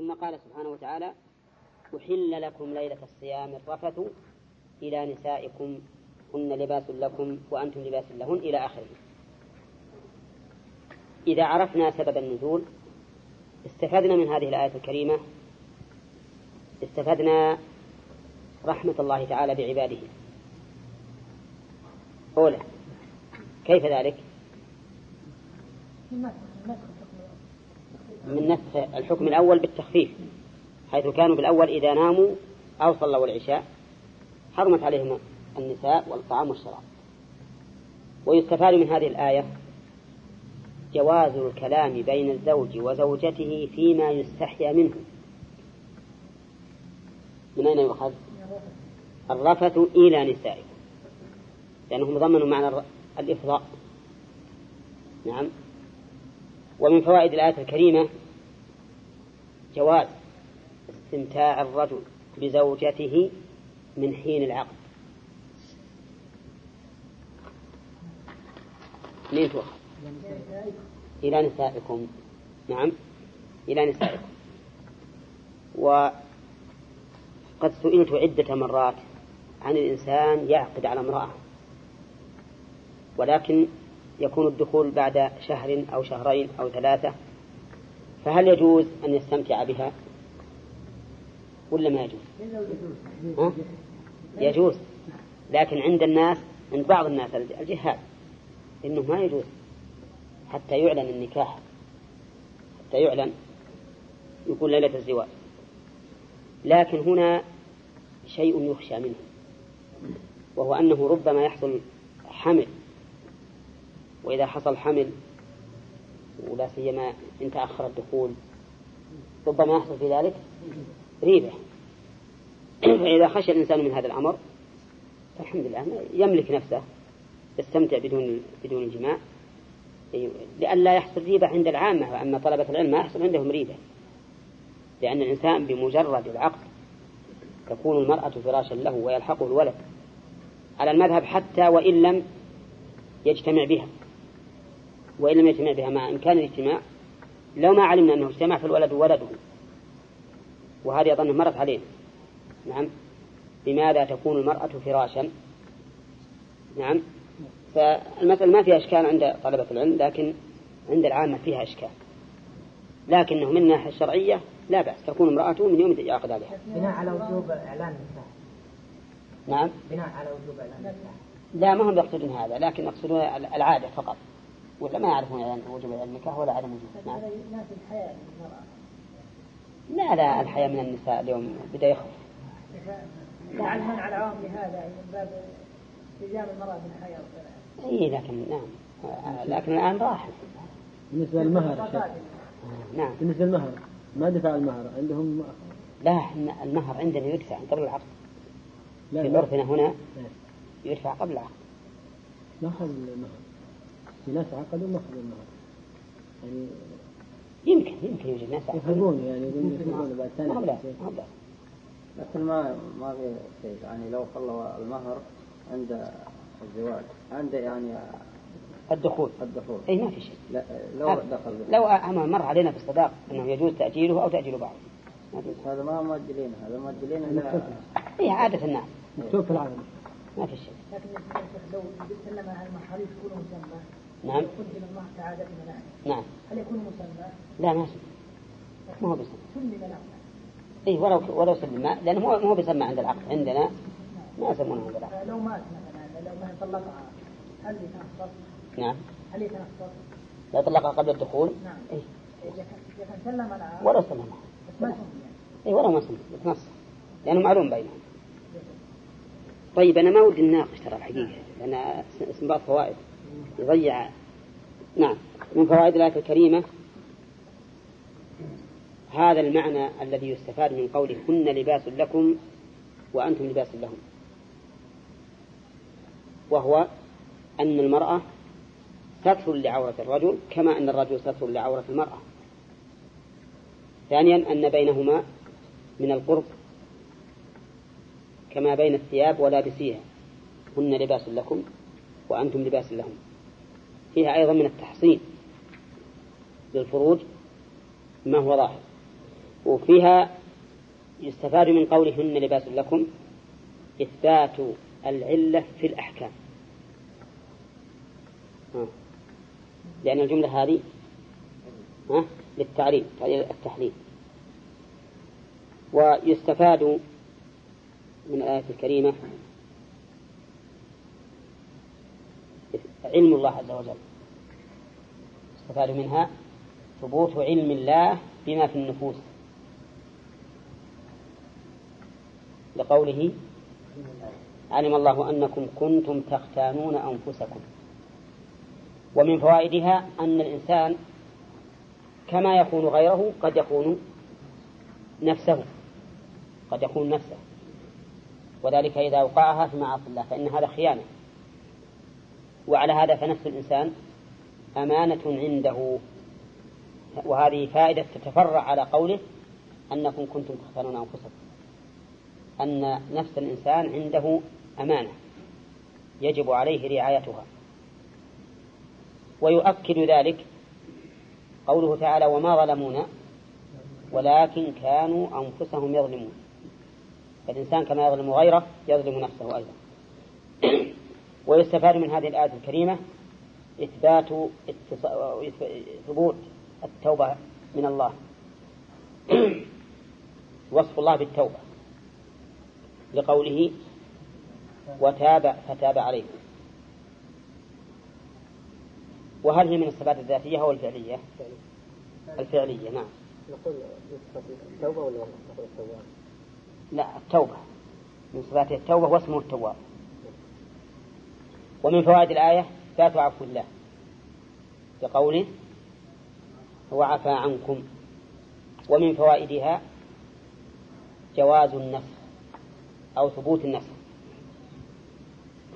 ثم قال سبحانه وتعالى أحل لكم ليلة الصيام الرفث إلى نسائكم هن لباس لكم وأنتم لباس لهن إلى آخره. إذا عرفنا سبب النزول استفدنا من هذه الآية الكريمة استفدنا رحمة الله تعالى بعباده. أولى كيف ذلك؟ من نسخ الحكم الأول بالتخفيف حيث كانوا بالأول إذا ناموا أو صلوا العشاء حرمت عليهم النساء والطعام والشراب. ويستفاد من هذه الآية جواز الكلام بين الزوج وزوجته فيما يستحيا منه. من أين يؤخذ؟ الرفث إلى نسائكم لأنهم ضمنوا معنى الإفضاء. نعم. ومن فوائد الآية الكريمة جواز استمتاع الرجل بزوجته من حين العقد. منين إلى نسائكم. نعم. إلى نسائكم. وقد سئلت عدة مرات عن الإنسان يعقد على امرأة ولكن يكون الدخول بعد شهر أو شهرين أو ثلاثة فهل يجوز أن يستمتع بها؟ ولا ما يجوز؟ ها؟ يجوز. لكن عند الناس عند بعض الناس الجهال إنه ما يجوز حتى يعلن النكاح. حتى يعلن يكون ليلة الزواج. لكن هنا شيء يخشى منه وهو أنه ربما يحصل حمل. وإذا حصل حمل ولا سيما إن تأخر الدخول. ربما يحصل في ذلك ريبة. فإذا خشى الإنسان من هذا الأمر فالحمد لله يملك نفسه يستمتع بدون بدون الجماع لئلا يحصل ريبة عند العامة وأما طلبة العلم ما يحصل عندهم ريبة. لأن الإنسان بمجرد العقد تكون المرأة فراشا له ويلحقه الولد على المذهب حتى وإن لم يجتمع بها. وإن لم يجتمع بها مع إمكان الاجتماع لو ما علمنا أنه اجتمع فالولد ولده. وهذه أظن مرت علينا نعم. لماذا تكون المرأة فراشا؟ نعم. فالمسألة ما فيها إشكال عند طلبة العلم لكن عند العامة فيها إشكال. لكنه من الناحية الشرعية لا بأس تكون امرأته من يوم يعقد عليها. بناء على وجوب إعلان النكاح نعم. بناء على وجوب إعلان النكاح لا ما هم يقصدون هذا لكن يقصدون العادة فقط. ولا ما يعرفون وجوب النكاح ولا عدم وجوب. نعم. لا لا الحياة من النساء اليوم بدأ يخف. لعلها على العوام لهذا من باب التزام المرأة بالحياة إي لكن نعم. لكن الآن راح بالنسبة للمهر نعم. بالنسبة للمهر ما دفع المهر؟ عندهم لا المهر عندنا يدفع قبل العقد. لا في عرفنا هنا إيه. يدفع قبل العقد. ما أخذ المهر؟ ناس عقدوا ما المهر يعني يمكن يمكن يوجد ناس يفرقون يعني يفرقون بعد سنة. ما لكن ما ما في شيء. يعني لو خلوا المهر عند الزواج عند يعني الدخول. الدخول. اي ما في شيء. لا لو دخل. لو مر علينا في الصداق أنه يجوز تأجيله أو تأجيل بعض. هذا ما مؤجلين هذا مؤجلين إلا اي عادة الناس. مكتوب في العالم. ما في شيء. لكن لو سلم المحاريف يكون مسمى نعم. قدم الله تعالى نعم. هل يكون مسمى؟ لا ما ما هو بسمى سلم له اي ولو ولو سلم لأنه مو مو بسمى عند العقد عندنا ما يسمونه عند العقد لو مات مثلا لو ما طلقها هل يتنصر؟ نعم. هل يتنصر؟ لو طلقها قبل الدخول؟ نعم. إيه؟ سلم لها ولو سلمها بس ما سمي اي ولو ما سمى يتنصر لأنه معلوم بينهم. طيب أنا ما ودي نناقش ترى الحقيقة. لأن استنباط فوائد. يضيع. نعم. من فوائد الآية الكريمة هذا المعنى الذي يستفاد من قوله هن لباس لكم وأنتم لباس لهم وهو أن المرأة ستر لعورة الرجل كما أن الرجل ستر لعورة المرأة. ثانيا أن بينهما من القرب كما بين الثياب ولابسيها هن لباس لكم وأنتم لباس لهم. فيها أيضا من التحصين للفروج ما هو ظاهر. وفيها يستفاد من قولهن لباس لكم إثبات العلة في الأحكام. لأن الجملة هذه للتعريف التحليل. ويستفاد من الآية الكريمة علم الله عز وجل. يستفاد منها ثبوت علم الله بما في النفوس. لقوله علم الله أنكم كنتم تختانون أنفسكم. ومن فوائدها أن الإنسان كما يكون غيره قد يكون نفسه قد يكون نفسه. وذلك إذا أوقعها في معاصي الله فإن هذا خيانة. وعلى هذا فنفس الإنسان أمانة عنده. وهذه فائدة تتفرع على قوله أنكم كنتم تختارون أنفسكم. أن نفس الإنسان عنده أمانة يجب عليه رعايتها. ويؤكد ذلك قوله تعالى وما ظلمونا ولكن كانوا أنفسهم يظلمون. فالإنسان كما يظلم غيره يظلم نفسه أيضا. ويستفاد من هذه الآية الكريمة إثبات ثبوت التوبة من الله. وصف الله بالتوبة. لقوله وتاب فتاب عليه. وهل هي من الصفات الذاتية أو الفعلية؟ الفعلية نعم. نقول التوبة ولا نقول التوبة؟ لا التوبة. من صفات التوبة واسمه التواب ومن فوائد الآية إثبات عفو الله. بقوله هو عفى عنكم. ومن فوائدها جواز النسخ أو ثبوت النسخ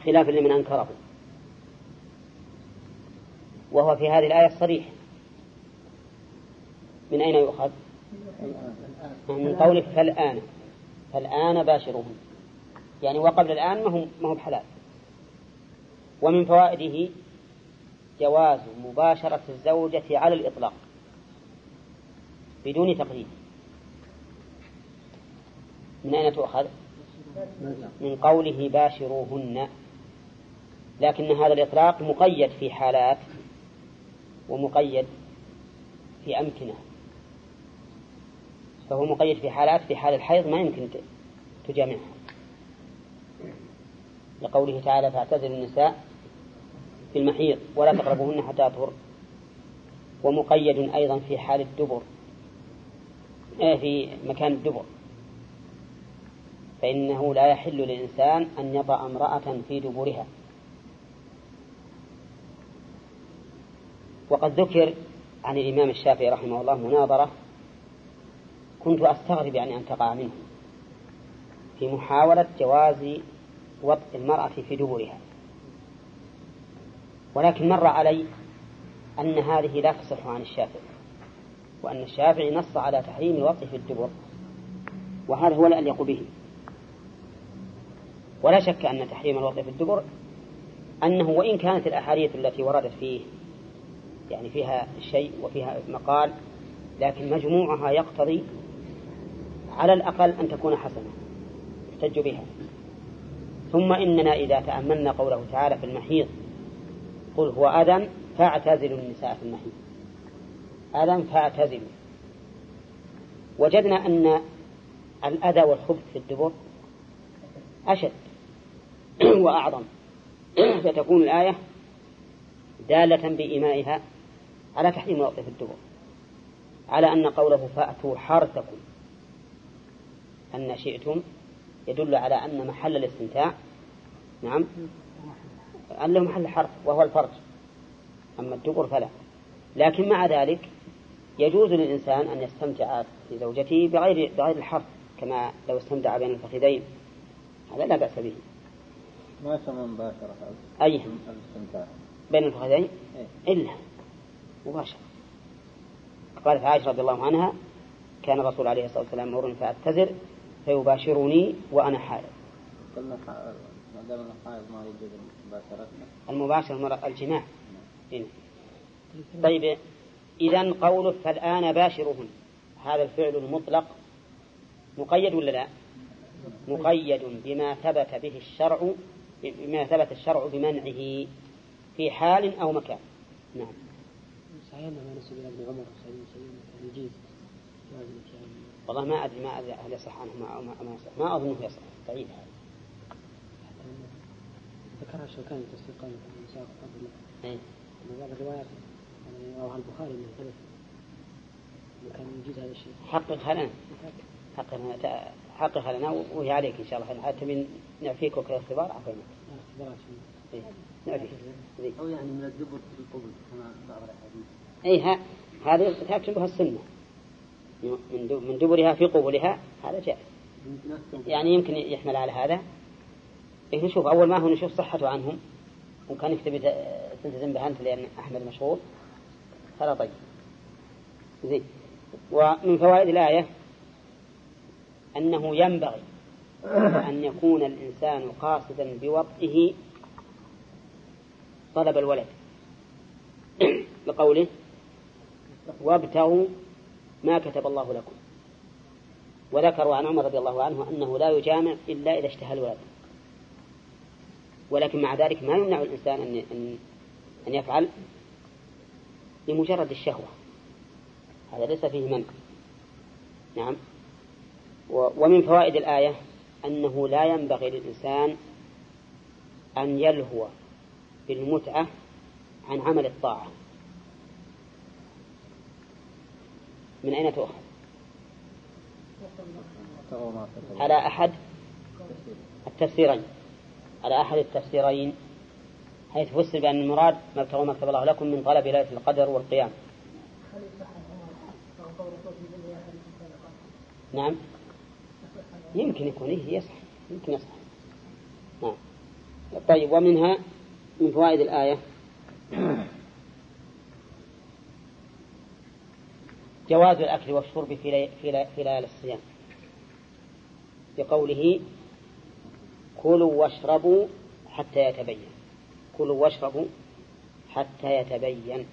خلافا لمن أنكره. وهو في هذه الآية صريح من أين يؤخذ؟ من قوله فالآن. فالآن باشرهم. يعني وقبل الآن ما هو ما هو بحلال. ومن فوائده جواز مباشرة الزوجة على الإطلاق بدون تقييد. من أين تؤخذ؟ من قوله باشروهن لكن هذا الإطلاق مقيد في حالات ومقيد في أمكنة. فهو مقيد في حالات في حال الحيض ما يمكن تجامعها. لقوله تعالى فاعتزل النساء في المحيض ولا تقربوهن حتى أطهر ومقيد أيضا في حال الدبر. آه، في مكان الدبر. فإنه لا يحل للإنسان أن يطأ امرأة في دبرها. وقد ذكر عن الإمام الشافعي رحمه الله مناظرة. كنت أستغرب يعني أن تقع منه. في محاولة جواز وطء المرأة في دبرها. ولكن مر علي أن هذه لا تصح عن الشافعي وأن الشافعي نص على تحريم الوطء في الدبر وهذا هو الأليق به. ولا شك أن تحريم الوطء في الدبر أنه وإن كانت الأحاديث التي وردت فيه يعني فيها شيء وفيها مقال لكن مجموعها يقتضي على الأقل أن تكون حسنة يحتج بها. ثم إننا إذا تأملنا قوله تعالى في المحيض قل هو أذى فاعتزلوا النساء في المحيض أذى فاعتزلوا. وجدنا أن الأذى والخبث في الدبر أشد وأعظم. فتكون الآية دالة بإيمائها على تحريم الوقت في الدبر. على أن قوله فأتوا حرثكم أن شئتم يدل على أن محل الاستمتاع. نعم. له محل حرف وهو الفرج. أما الدبر فلا. لكن مع ذلك يجوز للإنسان أن يستمتع في زوجته بغير بغير الحرف كما لو استمتع بين الفخذين. هذا لا بأس به. ما يسمى مباشرة أي. الاستمتاع. بين الفخذين؟ إيه. إلا. مباشرة. قالت عائشة رضي الله عنها كان الرسول عليه الصلاة والسلام يمرني فأعتذر فيباشرني وأنا حائض. قلنا ما دام ما يجوز المباشرة المرأة الجماع. هنا. طيب إذا قوله فالآن باشرهن. هذا الفعل المطلق مقيد ولا لا؟ مقيد بما ثبت به الشرع بما ثبت الشرع بمنعه في حال أو مكان. نعم. صحيح ما نسب إلى ابن عمر يجيز والله ما أدري ما أدري هل يصح عنه ما, ما أظنه يصح. ضعيف هذا ذكرها الشوكاني في تفسير قوله المساق قبل. إيه. من بعض الروايات يعني رواه البخاري من الحدث انه كان يجيز هذا الشيء. حققها لنا حققها لنا حققها لنا وهي عليك إن شاء الله. حتى من نعفيك وكذا اختبار لا اختبارات إيه. نعفيك. إيه. أو يعني من الدبر في القبل كما بعض الأحاديث. أي ها هذه تكتبها السنة. من دو- من دبرها في قبلها هذا جائز. يعني يمكن يحمل على هذا. إيه نشوف أول ما هو نشوف صحته عنهم وكان يكتب تلتزم بها أنت لأن أحمد مشغول هذا طيب. زين. ومن فوائد الآية أنه ينبغي أن يكون الإنسان قاصدا بوطئه طلب الولد. لقوله وابتغوا ما كتب الله لكم. وذكروا عن عمر رضي الله عنه أنه لا يجامع إلا إذا اشتهى الولد. ولكن مع ذلك ما يمنع الإنسان أن أن يفعل لمجرد الشهوة. هذا ليس فيه منع. نعم. ومن فوائد الآية أنه لا ينبغي للإنسان أن يلهو بالمتعة عن عمل الطاعة. من أين تؤخذ؟ على أحد التفسيرين. على أحد التفسيرين حيث فسر بأن المراد ما ابتغوا ما كتب الله لكم من طلب ليلة القدر والقيام. نعم. يمكن يكون إيه يصح. يمكن يصح. نعم. طيب ومنها من فوائد الآية. جواز الأكل والشرب. في ليالي الصيام. بقوله كلوا واشربوا حتى يتبين. كلوا واشربوا حتى يتبين.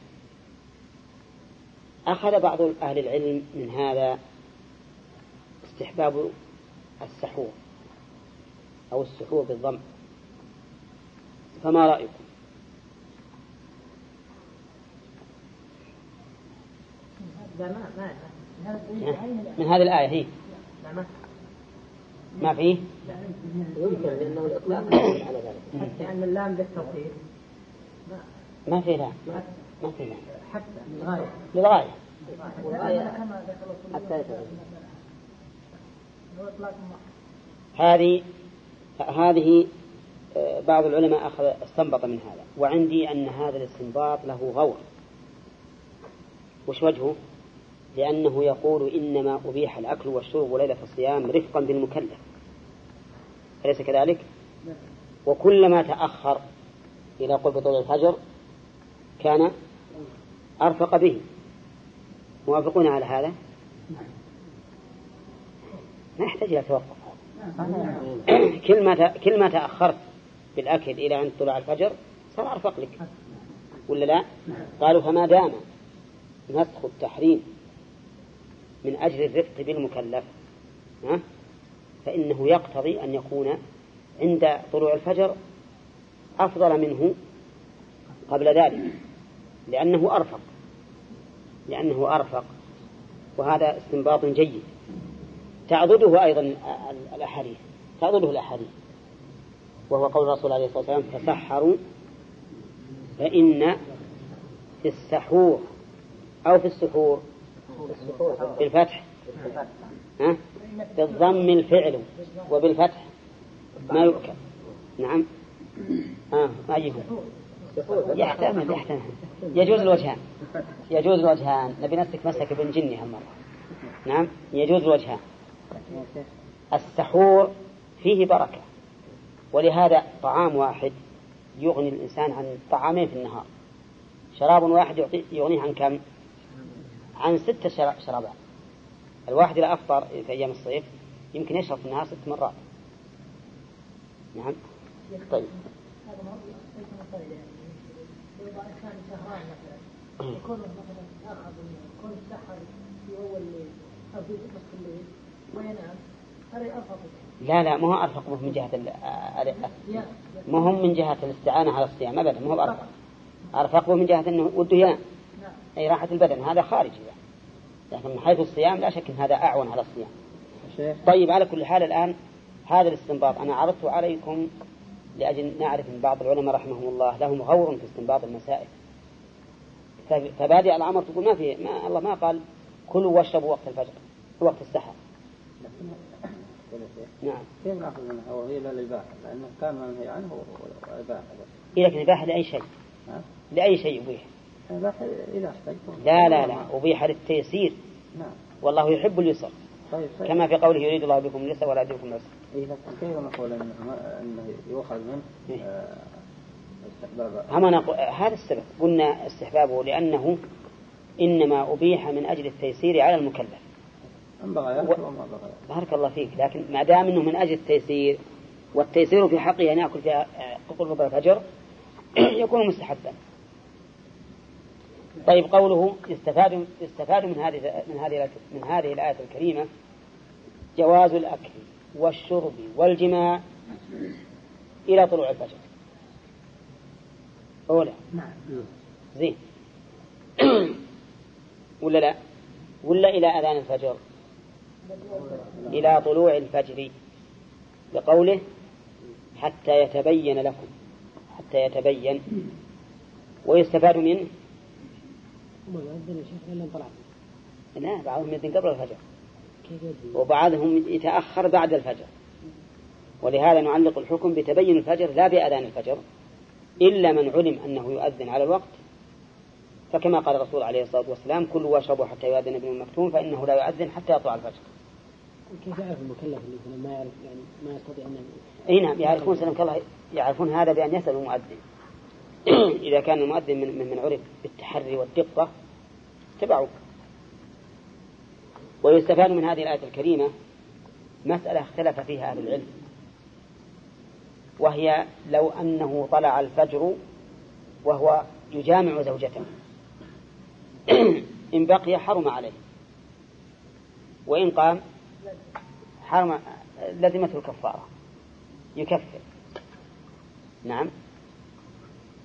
أخذ بعض أهل العلم من هذا استحباب السحور أو السحور بالضم. فما رأيكم. من هذه الآية هي. ما فيه يمكن لأنه الإطلاق على ذلك. لأن اللام للتوحيد ما ما فيه لا. ما فيه لا. حتى للغاية للغاية حتى هذه هذه آه، بعض العلماء أخذ استنبط من هذا. وعندي أن هذا الاستنباط له غور. وش وجهه؟ لأنه يقول إنما أبيح الأكل والشرب ليلة الصيام رفقا بالمكلف. أليس كذلك؟ وكلما تأخر إلى قرب طلوع الفجر كان أرفق به. موافقون على هذا؟ ما يحتاج إلى توقف. كل ما كل ما تأخرت بالأكل إلى عند طلوع الفجر صار أرفق لك. ولا لا؟ قالوا فما دام؟ نسخ التحريم. من أجل الرفق بالمكلف. ها؟ فإنه يقتضي أن يكون عند طلوع الفجر أفضل منه قبل ذلك لأنه أرفق. لأنه أرفق. وهذا استنباط جيد. تعضده أيضا ال- الأحاديث. تعضده الأحاديث. وهو قول الرسول عليه الصلاة والسلام تسحروا فإن في السحور أو في السحور. بالفتح. ها؟ بالضم الفعل وبالفتح. ما يؤكل نعم. آه أيهم يحتمل يحتمل. يجوز الوجهان. يجوز الوجهان. نبي نسلك مسلك ابن جني هالمرة نعم. يجوز الوجهان. السحور فيه بركة. ولهذا طعام واحد يغني الإنسان عن طعامين في النهار. شراب واحد يغنيه عن كم؟ عن ستة شرا- شرابات. الواحد إذا أفطر في أيام الصيف يمكن يشرب في النهار ست مرات. نعم. طيب. أرفق لا لا ما هو أرفق به من جهة ما هم من جهة الاستعانة على الصيام أبدا ما هو بأرفق أرفق به من جهة أنه وده ينام أي راحة البدن هذا خارجي يعني. لكن من حيث الصيام لا شك أن هذا أعون على الصيام. شيخ. طيب على كل حال الآن هذا الاستنباط. أنا عرضته عليكم لأجل نعرف أن بعض العلماء رحمهم الله لهم غور في استنباط المسائل. فبادئ الأمر تقول ما في ما الله ما قال كلوا واشربوا وقت الفجر وقت السحر. نعم. كيف نأخذ منها وهي لا للإباحة لأنه كان منهي عنه وإباحة إيه لكن إباحة لأي شيء؟ لأي شيء احتجتم لا لا لا. أبيح للتيسير. نعم. والله يحب اليسر. طيب طيب. كما في قوله يريد الله بكم اليسر ولا يريد بكم العسر. إيه كيف نقول إنه يؤخذ منه إيه. آه، استحباب؟ هم نقول هذا السبب. قلنا استحبابه لأنه إنما أبيح من أجل التيسير على المكلف. أم يأكل وما يأكل بارك الله فيك. لكن ما دام إنه من أجل التيسير والتيسير في حقه أن يأكل في قرب الفجر يكون مستحبا. طيب قوله يستفاد يستفاد من هذه من هذه الآية- من هذه الآية الكريمة جواز الأكل والشرب والجماع إلى طلوع الفجر. أولى زين ولا لا؟ ولا إلى أذان الفجر؟ إلى طلوع الفجر لقوله حتى يتبين لكم حتى يتبين ويستفاد منه ما يؤذن يا شيخ طلعت لا بعضهم يدن قبل الفجر. يؤذن؟ وبعضهم يتأخر بعد الفجر. ولهذا نعلق الحكم بتبين الفجر لا بأذان الفجر إلا من علم أنه يؤذن على الوقت. فكما قال الرسول عليه الصلاة والسلام كلوا واشربوا حتى يؤذن ابن المكتوم فإنه لا يؤذن حتى يطلع الفجر. كيف يعرف المكلف اللي ما يعرف يعني ما يستطيع أن اي نعم يعرفون سلمك الله يعرفون هذا بأن يسأل المؤذن. إذا كان المؤذن من من من عرف بالتحري والدقة اتبعوه. ويستفاد من هذه الآية الكريمة مسألة اختلف فيها أهل العلم. وهي لو أنه طلع الفجر وهو يجامع زوجته. إن بقي حرم عليه. وإن قام حرم لزمته الكفارة. يكفر. نعم.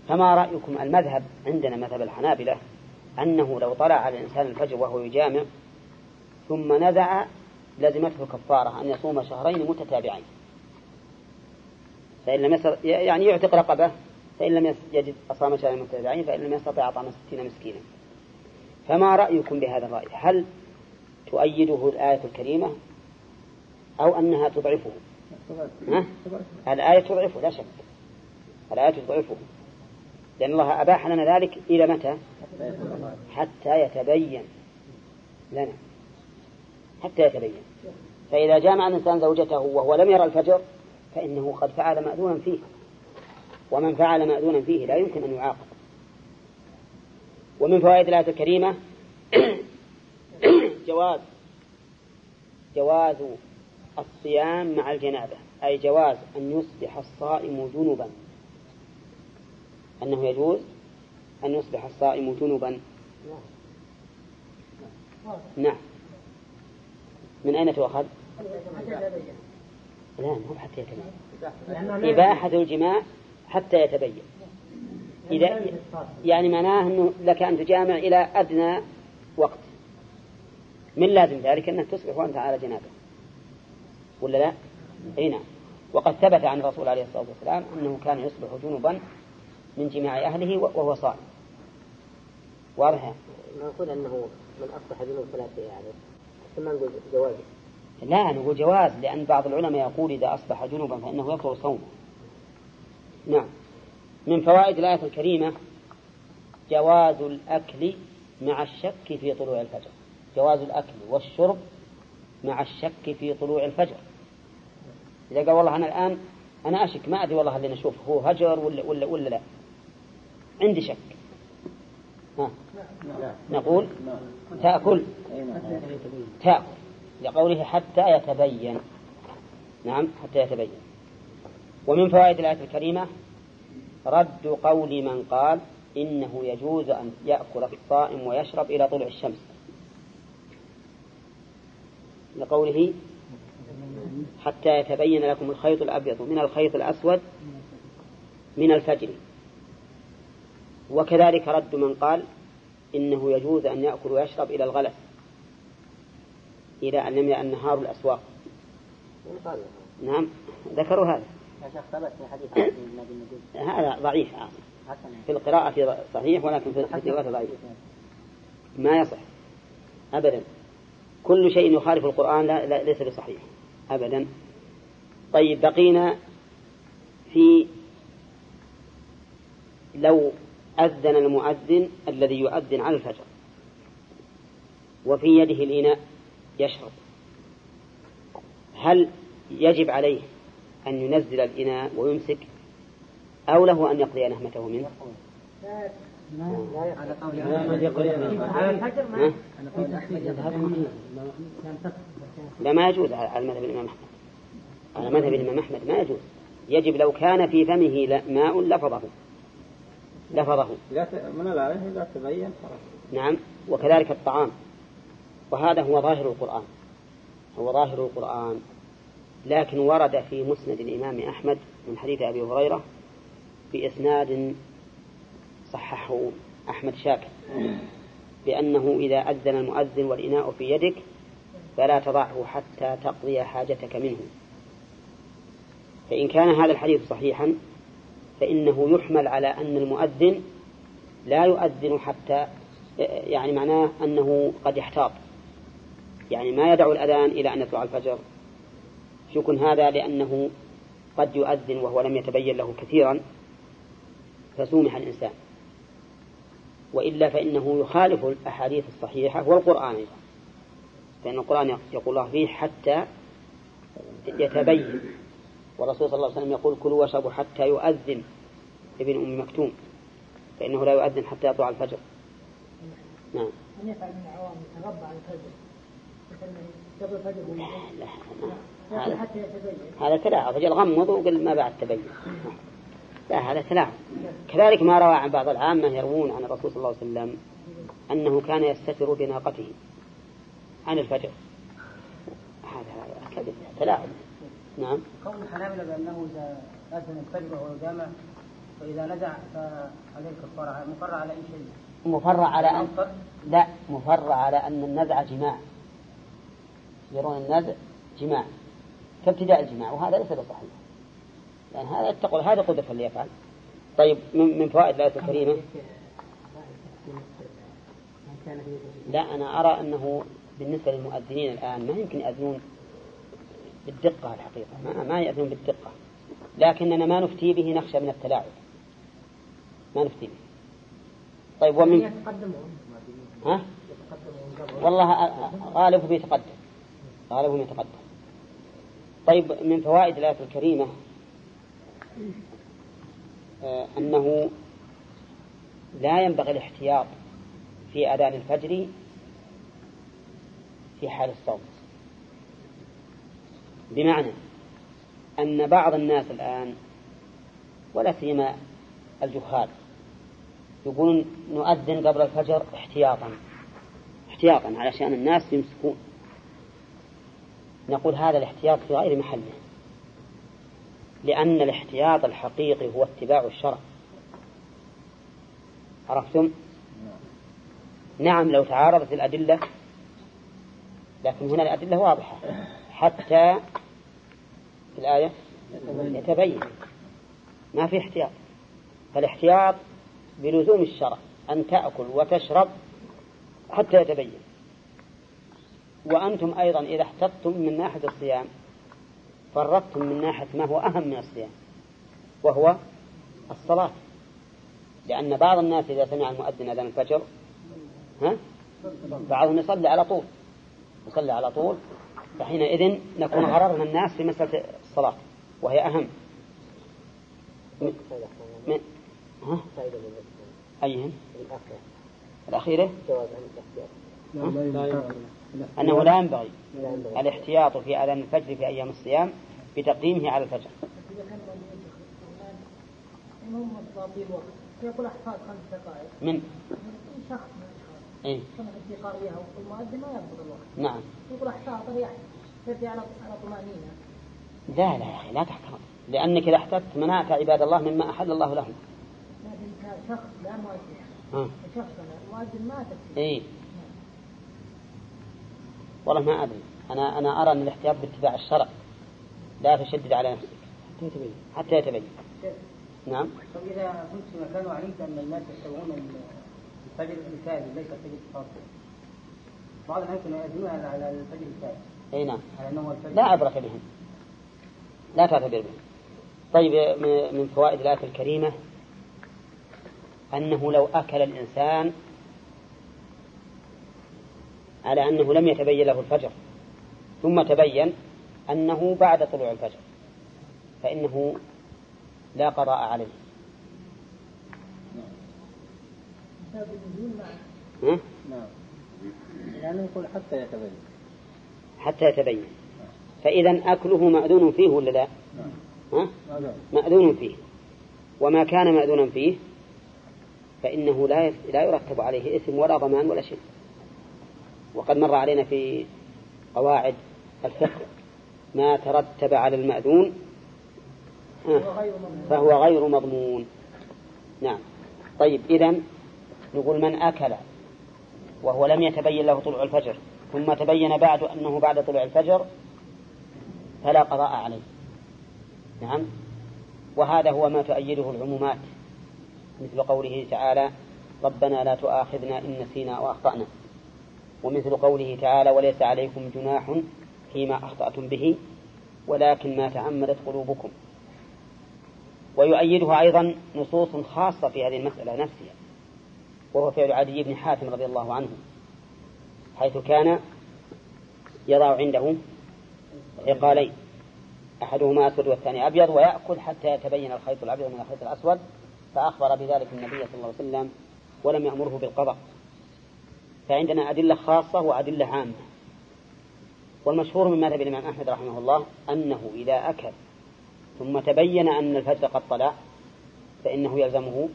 فما رأيكم المذهب عندنا مذهب الحنابلة أنه لو طلع على الإنسان الفجر وهو يجامع ثم نزع لزمته كفارة أن يصوم شهرين متتابعين. فإن لم يستطع يعني يعتق رقبة فإن لم يجد أصام شهرين متتابعين فإن لم يستطع أطعم ستين مسكينا. فما رأيكم بهذا الرأي؟ هل تؤيده الآية الكريمة أو أنها تضعفه؟ ها؟ الآية تضعفه لا شك. الآية تضعفه. لأن الله أباح لنا ذلك إلى متى؟ حتى يتبين لنا. حتى يتبين. فإذا جامع الإنسان زوجته وهو لم يرى الفجر فإنه قد فعل مأذونا فيه. ومن فعل مأذونا فيه لا يمكن أن يعاقب. ومن فوائد الآية الكريمة جواز جواز الصيام مع الجنابة. أي جواز أن يصبح الصائم جنبا. أنه يجوز أن يصبح الصائم جنبا. نعم. من أين تؤخذ؟ لا مو حتى يتبين. إباحة الجماع حتى يتبين. إذا يعني معناه أنه لك أن تجامع إلى أدنى وقت. من لازم ذلك أنك تصبح وأنت على جنابة. ولا لا؟ أي نعم. وقد ثبت عن الرسول عليه الصلاة والسلام أنه كان يصبح جنبا من جماع أهله وهو صائم. واضح؟ ما نقول أنه من أصبح جنوب فلا شيء عليه ثم نقول جوازه لا نقول جواز لأن بعض العلماء يقول إذا أصبح جنوبا فإنه يبطل صومه. نعم. من فوائد الآية الكريمة جواز الأكل مع الشك في طلوع الفجر. جواز الأكل والشرب مع الشك في طلوع الفجر. إذا قال والله أنا الآن أنا أشك ما أدري والله اللي نشوف هو هجر ولا ولا ولا لا. عندي شك. ها. نقول تأكل. تأكل. لقوله حتى يتبين. نعم حتى يتبين. ومن فوائد الآية الكريمة رد قول من قال إنه يجوز أن يأكل الصائم ويشرب إلى طلوع الشمس. لقوله حتى يتبين لكم الخيط الأبيض من الخيط الأسود من الفجر. وكذلك رد من قال إنه يجوز أن يأكل ويشرب إلى الغلس إلى أن يملأ النهار الأسواق. نعم ذكروا هذا. هذا ضعيف عاصم. في القراءة صحيح ولكن في في الرواية ضعيف. ما يصح. أبدا. كل شيء يخالف القرآن لا لا ليس بصحيح. أبدا. طيب بقينا في لو أذن المؤذن الذي يؤذن على الفجر. وفي يده الإناء يشرب. هل يجب عليه أن ينزل الإناء ويمسك أو له أن يقضي نهمته منه؟ على قول لا ما يجوز على مذهب الإمام أحمد. على مذهب الإمام أحمد ما يجوز. يجب لو كان في فمه ماء لفظه. لفظه من الآية إذا تبين نعم. وكذلك الطعام. وهذا هو ظاهر القرآن. هو ظاهر القرآن. لكن ورد في مسند الإمام أحمد من حديث أبي هريرة بإسناد صححه أحمد شاكر. بأنه إذا أذن المؤذن والإناء في يدك فلا تضعه حتى تقضي حاجتك منه. فإن كان هذا الحديث صحيحا فإنه يحمل على أن المؤذن لا يؤذن حتى يعني معناه أنه قد يحتاط. يعني ما يدع الأذان إلى أن يطلع الفجر. يكون هذا؟ لأنه قد يؤذن وهو لم يتبين له كثيرا. فسومح الإنسان. وإلا فإنه يخالف الأحاديث الصحيحة والقرآن أيضا. فإن القرآن يقول الله فيه حتى يتبين. والرسول صلى الله عليه وسلم يقول كلوا واشربوا حتى يؤذن ابن أم مكتوم فإنه لا يؤذن حتى يطلع الفجر. نعم. من يفعل من العوام يتغضى عن الفجر؟ قبل الفجر لا لا هذا حتى يتبين. هذا تلاعب رجل غمض وقل ما بعد تبين. لا هذا تلاعب كذلك ما روى عن بعض العامة يروون عن الرسول صلى الله عليه وسلم أنه كان يستتر بناقته عن الفجر. هذا كذب تلاعب نعم. قول الحنابلة بأنه إذا أذن الفجر وهو جامع وإذا نزع فعليه كفارة مقر على أي شيء؟ مفرع على أن لا مفرع على أن النزع جماع. يرون النزع جماع كابتداء الجماع وهذا ليس بصحيح. لأن هذا تقول هذا قدرة اللي يفعل طيب من من فوائد الآية الكريمة؟ لا أنا أرى أنه بالنسبة للمؤذنين الآن ما يمكن يأذنون بالدقة الحقيقة. ما, ما يأذنون بالدقة. لكننا ما نفتي به نخشى من التلاعب. ما نفتي به. طيب ومن يتقدمون؟ ها؟ والله غالبهم يتقدم. غالبهم يتقدم. طيب من فوائد الآية الكريمة آه، أنه لا ينبغي الاحتياط في أذان الفجر في حال الصوم. بمعنى أن بعض الناس الآن ولا سيما الجهال يقولون نؤذن قبل الفجر احتياطا احتياطا علشان الناس يمسكون. نقول هذا الاحتياط في غير محله لأن الاحتياط الحقيقي هو اتباع الشرع. عرفتم؟ نعم لو تعارضت الأدلة لكن هنا الأدلة واضحة. حتى في الآية يتبين. ما في احتياط. فالاحتياط بلزوم الشرع. أن تأكل وتشرب حتى يتبين. وأنتم أيضا إذا احتطتم من ناحية الصيام فرطتم من ناحية ما هو أهم من الصيام وهو الصلاة. لأن بعض الناس إذا سمع المؤذن أذان الفجر ها؟ بعضهم يصلي على طول. يصلي على طول. فحينئذ نكون غررنا الناس في مسألة الصلاة وهي أهم. من ها؟ الآخرة الأخيرة؟ أنه لا ينبغي لا ينبغي. الاحتياط في أذان الفجر في أيام الصيام بتقديمه على الفجر. من؟ إيه. في قاريها والمؤذن ما يضبط الوقت. نعم. يقول احتاط ريح ترجع على على طمأنينة. لا لا يا أخي لا تحترم. لأنك إذا احتجت منعت عباد الله مما أحل الله لهم. لكن كشخص لا مؤذن ها. كشخص المؤذن ما تكفي. إيه. والله ما أدري. أنا أنا أرى أن الاحتياط باتباع الشرع. لا تشدد على نفسك. حتى يتبين. حتى يتبين. نعم. طب إذا كنت في مكان وعلمت أن الناس يستوون الفجر الكاذب ليس الفجر الفاصل بعض الناس يؤذنون على الفجر الكاذب أي نعم. على أنه الفجر. لا عبرة بهم. لا تعتبر بهم. طيب من فوائد الآية الكريمة أنه لو أكل الإنسان على أنه لم يتبين له الفجر ثم تبين أنه بعد طلوع الفجر فإنه لا قضاء عليه. النزول؟ نعم. يعني حتى يتبين. حتى يتبين. فإذا أكله مأذون فيه ولا لا؟ نعم. ها؟ مأذون فيه. وما كان مأذونا فيه فإنه لا لا يرتب عليه إثم ولا ضمان ولا شيء. وقد مر علينا في قواعد الفقه ما ترتب على المأذون فهو غير مضمون. نعم. طيب إذا نقول من أكل وهو لم يتبين له طلوع الفجر ثم تبين بعد أنه بعد طلوع الفجر فلا قضاء عليه. نعم؟ وهذا هو ما تؤيده العمومات مثل قوله تعالى ربنا لا تؤاخذنا إن نسينا أو أخطأنا ومثل قوله تعالى وليس عليكم جناح فيما أخطأتم به ولكن ما تعمدت قلوبكم ويؤيدها أيضا نصوص خاصة في هذه المسألة نفسها. وهو فعل عدي بن حاتم رضي الله عنه حيث كان يضع عنده عقالين أحدهما أسود والثاني أبيض ويأكل حتى يتبين الخيط الأبيض من الخيط الأسود فأخبر بذلك النبي صلى الله عليه وسلم ولم يأمره بالقضاء. فعندنا أدلة خاصة وأدلة عامة. والمشهور من مذهب الإمام أحمد رحمه الله أنه إذا أكل ثم تبين أن الفجر قد طلع فإنه يلزمه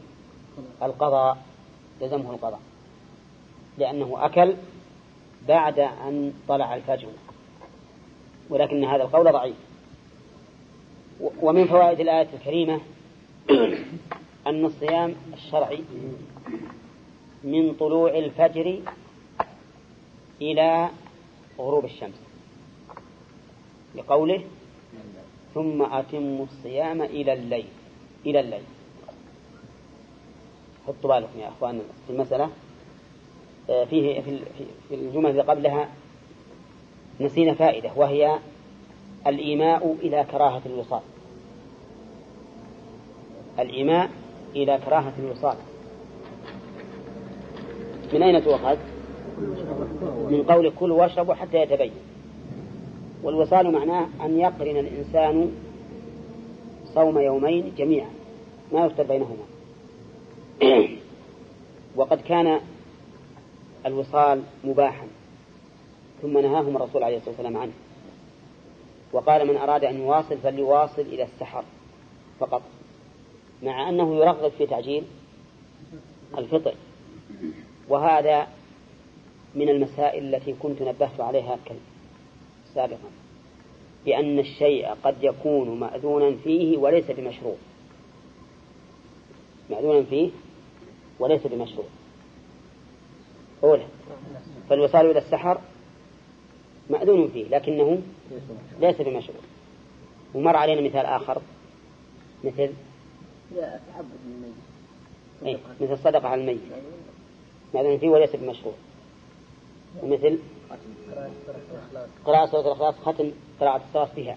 القضاء. يلزمه القضاء لأنه أكل بعد أن طلع الفجر ولكن هذا القول ضعيف. ومن فوائد الآية الكريمة أن الصيام الشرعي من طلوع الفجر إلى غروب الشمس لقوله ثم أتموا الصيام إلى الليل إلى الليل. حطوا بالكم يا أخوان. المسألة آه، فيه في ال- في- في الجمل اللي قبلها نسينا فائدة وهي الإيماء إلى كراهة الوصال. الإيماء إلى كراهة الوصال. من أين تؤخذ؟ من قول كل واشربوا حتى يتبين. والوصال معناه أن يقرن الإنسان صوم يومين جميعا ما يفتر بينهما. وقد كان الوصال مباحا ثم نهاهم الرسول عليه الصلاة والسلام عنه. وقال من أراد أن يواصل فليواصل إلى السحر فقط مع أنه يرغب في تعجيل الفطر. وهذا من المسائل التي كنت نبهت عليها سابقا بأن الشيء قد يكون مأذونا فيه وليس بمشروع. مأذونا فيه وليس بمشروع. أولى فالوصال إلى السحر مأذون فيه لكنه ليس بمشروع. ومر علينا مثال آخر مثل إيه مثل الصدقة على الميت. مأذون فيه وليس بمشروع. ومثل قراءة سورة الإخلاص ختم قراءة الصلاة بها.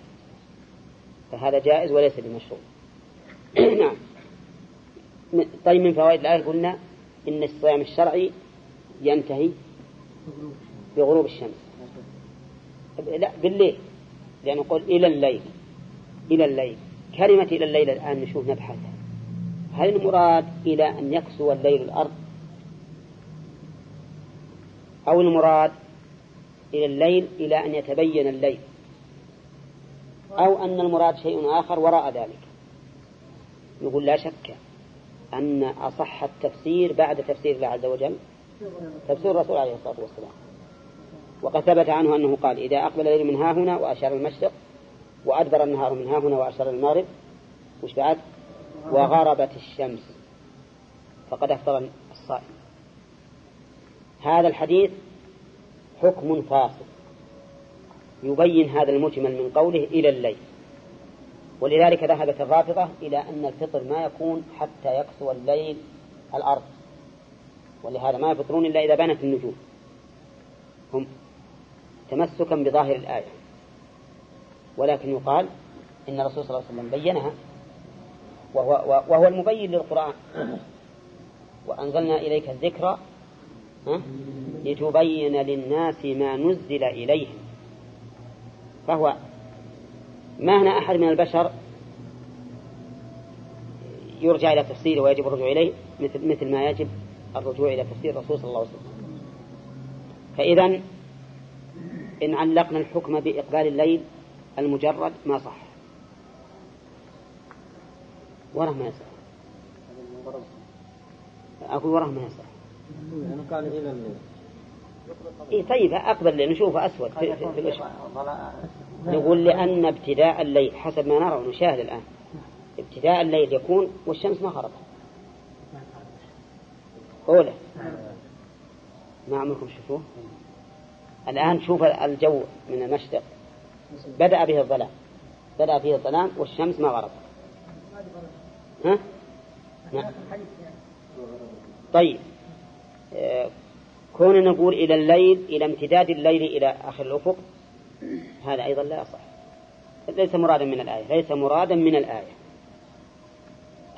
فهذا جائز وليس بمشروع. نعم. طيب من فوائد الآية قلنا إن الصيام الشرعي ينتهي بغروب الشمس. لا بالليل لأنه يقول إلى الليل إلى الليل. كلمة إلى الليل الآن نشوف نبحثها. هل المراد إلى أن يكسو الليل الأرض؟ أو المراد إلى الليل إلى أن يتبين الليل؟ أو أن المراد شيء آخر وراء ذلك؟ نقول لا شك. أن أصح التفسير بعد تفسير الله عز وجل؟ تفسير الرسول عليه الصلاة والسلام. وقد ثبت عنه أنه قال إذا أقبل الليل من ها هنا وأشار المشرق وأدبر النهار من ها هنا وأشار المغرب وش بعد؟ وغربت الشمس. فقد أفطر الصائم. هذا الحديث حكم فاصل يبين هذا المجمل من قوله إلى الليل. ولذلك ذهبت الرافضة إلى أن الفطر ما يكون حتى يكسو الليل الأرض. ولهذا ما يفطرون إلا إذا بانت النجوم. هم تمسكا بظاهر الآية. ولكن يقال إن الرسول صلى الله عليه وسلم بينها. وهو, وهو المبين للقرآن. وأنزلنا إليك الذكر لتبين للناس ما نزل إليهم. فهو ما هنا أحد من البشر يرجع إلى تفسيره ويجب الرجوع إليه مثل, مثل ما يجب الرجوع إلى تفسير الرسول صلى الله عليه وسلم. فإذا إن علقنا الحكم بإقبال الليل المجرد ما صح. وراه ما يصح أقول وراه ما يصح إيه طيب أقبل نشوفه أسود في, في, الأشهر نقول لأن ابتداء الليل حسب ما نرى ونشاهد الآن ابتداء الليل يكون والشمس ما غربت أولى. ما عمركم شوفوه الآن شوف الجو من المشرق. بدأ به الظلام. بدأ به الظلام والشمس ما غربت. ها؟ نعم. طيب. آه، كون نقول إلى الليل إلى امتداد الليل إلى آخر الأفق هذا أيضا لا يصح. ليس مرادا من الآية ليس مرادا من الآية.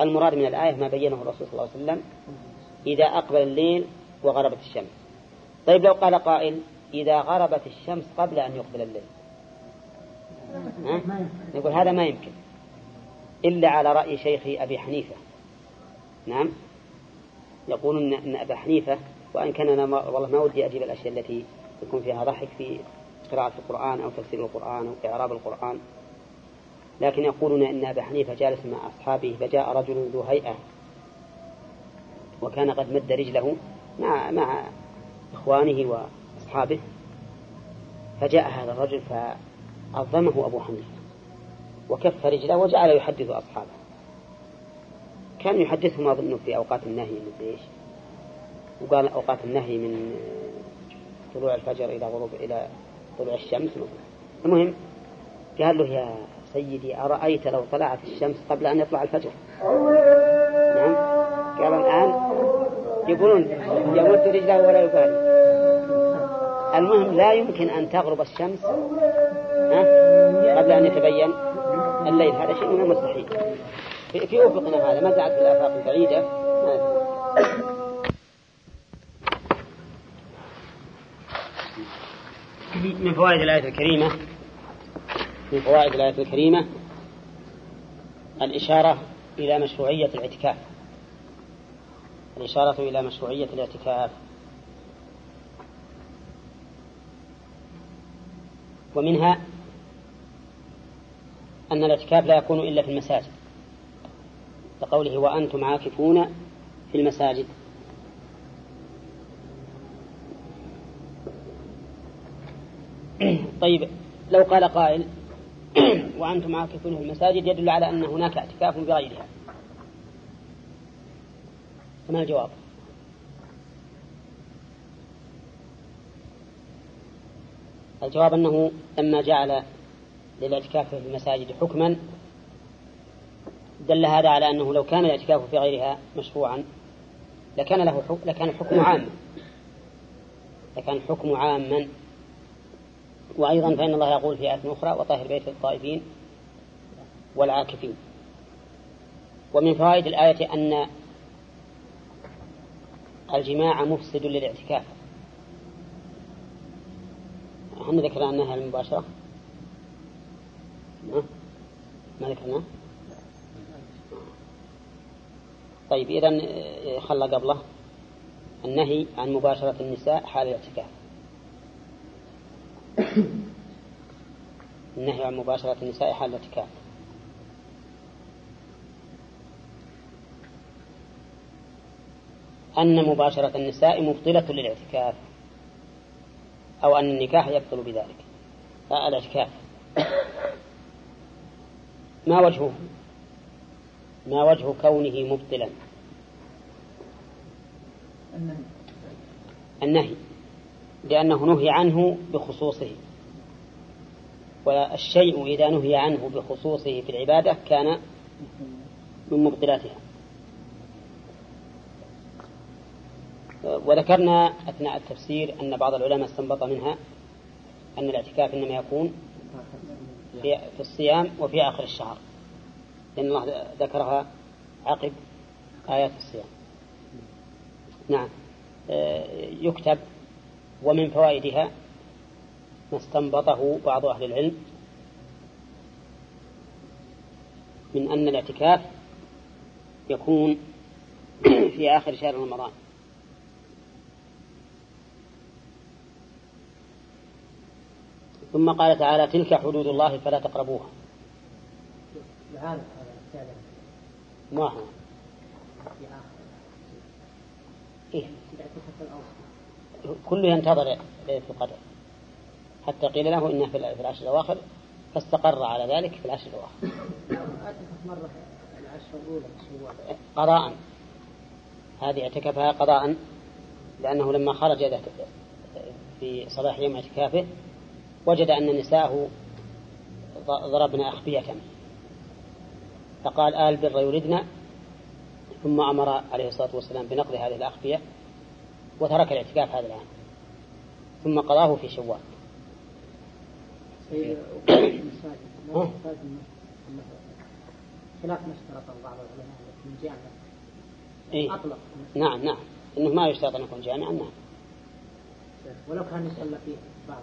المراد من الآية ما بينه الرسول صلى الله عليه وسلم إذا أقبل الليل وغربت الشمس. طيب لو قال قائل إذا غربت الشمس قبل أن يقبل الليل؟ نقول هذا ما يمكن. إلا على رأي شيخ أبي حنيفة. نعم؟ يقولون أن أبا حنيفة وإن كان أنا والله ما ودي أجيب الأشياء التي يكون فيها ضحك في قراءة القرآن أو تفسير القرآن أو إعراب القرآن. لكن يقولون إن أبا حنيفة جالس مع أصحابه فجاء رجل ذو هيئة وكان قد مد رجله مع مع إخوانه وأصحابه. فجاء هذا الرجل فعظمه أبو حنيفة وكف رجله وجعل يحدث أصحابه. كان يحدثهم أظن في أوقات النهي من إيش؟ وقال أوقات النهي من طلوع الفجر إلى غروب إلى طلوع الشمس. المهم قال له يا سيدي أرأيت لو طلعت الشمس قبل أن يطلع الفجر؟ نعم. قال الآن يقولون يمد رجله ولا يبالي المهم لا يمكن أن تغرب الشمس قبل أن يتبين الليل. هذا شيء من المستحيل. في أفقنا هذا. ما زعت في الآفاق البعيدة من فوائد الآية الكريمة. من فوائد الآية الكريمة الإشارة إلى مشروعية الاعتكاف. الإشارة إلى مشروعية الاعتكاف. ومنها أن الاعتكاف لا يكون إلا في المساجد. لقوله وأنتم عاكفون في المساجد. طيب لو قال قائل وأنتم عاكفون في المساجد يدل على أن هناك اعتكاف بغيرها. فما الجواب؟ الجواب أنه لما جعل للاعتكاف في المساجد حكما دل هذا على أنه لو كان الاعتكاف في غيرها مشروعا لكان له حكم لكان الحكم عاما. لكان الحكم عاما. وأيضا فإن الله يقول في آية أخرى وطاهر بيت الطائفين والعاكفين. ومن فوائد الآية أن الجماع مفسد للاعتكاف. إحنا ذكرنا أنها المباشرة؟ ما ذكرنا طيب إذا خلى قبله النهي عن مباشرة النساء حال الاعتكاف. النهي عن مباشرة النساء حال الاعتكاف أن مباشرة النساء مبطلة للاعتكاف أو أن النكاح يبطل بذلك. الاعتكاف ما وجهه؟ ما وجه كونه مبطلا؟ النهي. لأنه نهي عنه بخصوصه. والشيء إذا نهي عنه بخصوصه في العبادة كان من مبطلاتها. وذكرنا أثناء التفسير أن بعض العلماء استنبط منها أن الاعتكاف إنما يكون في, في الصيام وفي آخر الشهر لأن الله ذكرها عقب آيات الصيام. نعم. يكتب ومن فوائدها ما استنبطه بعض أهل العلم من أن الاعتكاف يكون في آخر شهر رمضان. ثم قال تعالى تلك حدود الله فلا تقربوها. ما هو؟ إيه؟ كله ينتظر ليلة القدر. حتى قيل له إنها في العشر الأواخر فاستقر على ذلك في العشر الأواخر. قضاء. هذه اعتكفها قضاء لأنه لما خرج في صباح يوم اعتكافه وجد أن نساءه ضربن أخبية فقال آل بر يردن ثم أمر عليه الصلاة والسلام بنقض هذه الأخبية وترك الاعتكاف هذا العام ثم قضاه في شوال. خلاف ما بعض العلماء من جامع إيه؟ أطلق نعم نعم. إنه ما يشترط أن يكون جامعا نعم. ولو كان يصلى فيه بعض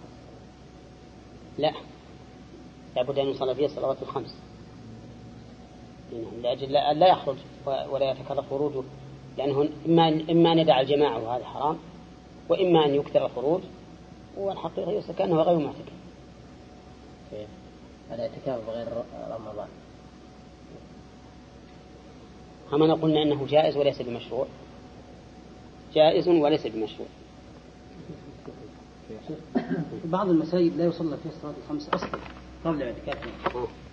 لا. لابد أن يصلى فيه الصلوات الخمس. نعم. لأجل لا يخرج ولا يتكرر خروجه لأنه إما إما أن يدع الجماعة وهذا حرام وإما أن يكثر الخروج. والحقيقة يوسف كأنه غير معتكف. الاعتكاف غير رمضان. أما قلنا أنه جائز وليس بمشروع. جائز وليس بمشروع. بعض المساجد لا يصلى فيها الصلاة الخمس أصلا قبل الاعتكاف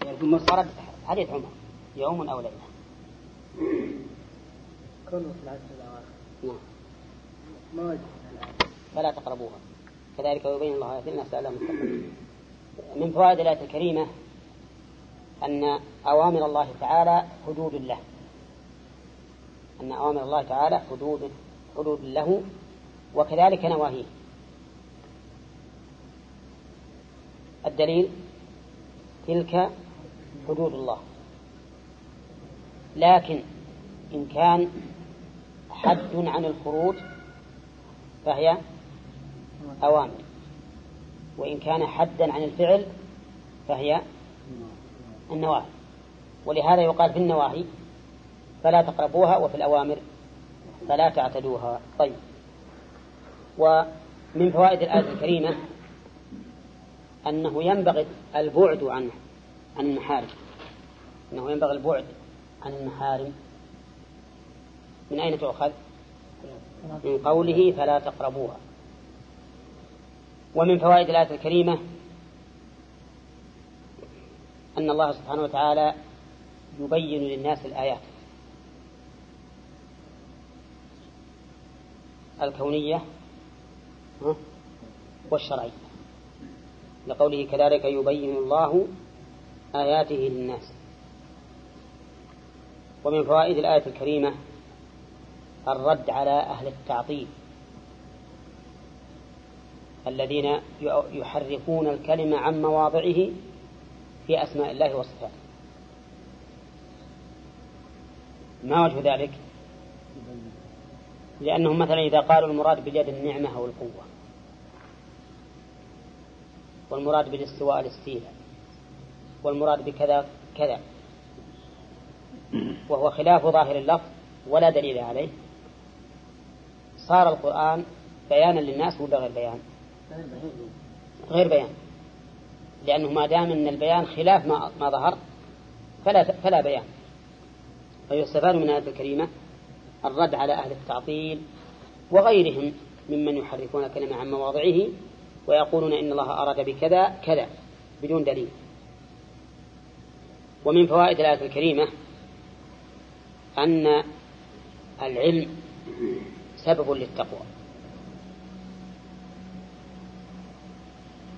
يعني في صارت حديث عمر. يوم أو ليلة. كله في العشر الأواخر. نعم. ما وجه فلا تقربوها. كذلك يبين الله آيات الناس لعلهم من فوائد الآية الكريمة أن أوامر الله تعالى حدود له. أن أوامر الله تعالى حدود حدود له وكذلك نواهيه. الدليل تلك حدود الله. لكن إن كان حد عن الخروج فهي أوامر. وإن كان حدا عن الفعل فهي النواهي. ولهذا يقال في النواهي فلا تقربوها وفي الأوامر فلا تعتدوها. طيب. ومن فوائد الآية الكريمة أنه ينبغي البعد عن عن المحارم. أنه ينبغي البعد عن المحارم. من أين تؤخذ؟ من قوله فلا تقربوها. ومن فوائد الآية الكريمة أن الله سبحانه وتعالى يبين للناس الآيات الكونية والشرعية. لقوله كذلك يبين الله آياته للناس. ومن فوائد الآية الكريمة الرد على أهل التعطيل. الذين يحرفون الكلمة عن مواضعه في أسماء الله وصفاته. ما وجه ذلك؟ لأنهم مثلا إذا قالوا المراد باليد النعمة أو القوة والمراد بالاستواء الاستيلاء والمراد بكذا كذا وهو خلاف ظاهر اللفظ ولا دليل عليه صار القرآن بيانا للناس ولا غير بيان غير بيان. لأنه ما دام أن البيان خلاف ما, ما ظهر فلا, فلا بيان. فيستفاد من الآية الكريمة الرد على أهل التعطيل وغيرهم ممن يحرفون الكلمة عن مواضعه ويقولون إن الله أراد بكذا كذا بدون دليل. ومن فوائد الآية الكريمة أن العلم سبب للتقوى.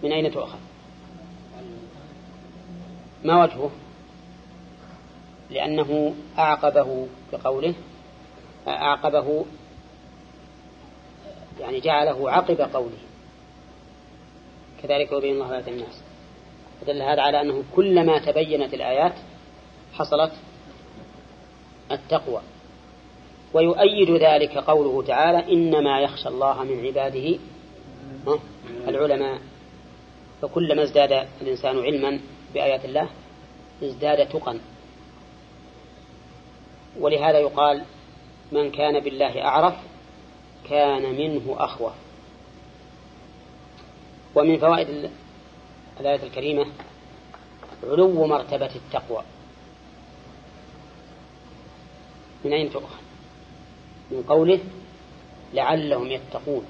من أين تؤخذ؟ ما وجهه؟ لأنه أعقبه بقوله أعقبه يعني جعله عقب قوله. كذلك يبين الله آيات الناس. فدل هذا على أنه كلما تبينت الآيات حصلت التقوى. ويؤيد ذلك قوله تعالى إنما يخشى الله من عباده العلماء. فكلما ازداد الإنسان علما بآيات الله ازداد تقا. ولهذا يقال من كان بالله أعرف كان منه أخوف ومن فوائد الآية الكريمة علو مرتبة التقوى. من أين تؤخذ؟ من قوله لعلهم يتقون.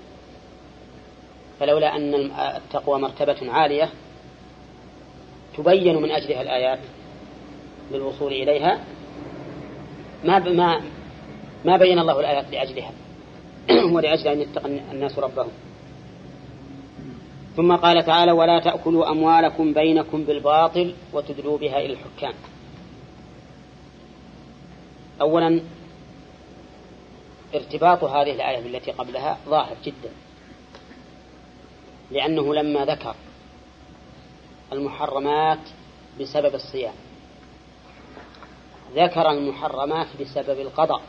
فلولا أن التقوى مرتبة عالية تبين من أجلها الآيات للوصول إليها ما ما ما بين الله الآيات لأجلها ولأجل أن يتقى الناس ربهم. ثم قال تعالى ولا تأكلوا أموالكم بينكم بالباطل وتدلوا بها إلى الحكام. أولا ارتباط هذه الآية بالتي قبلها ظاهر جدا. لأنه لما ذكر المحرمات بسبب الصيام. ذكر المحرمات بسبب القضاء.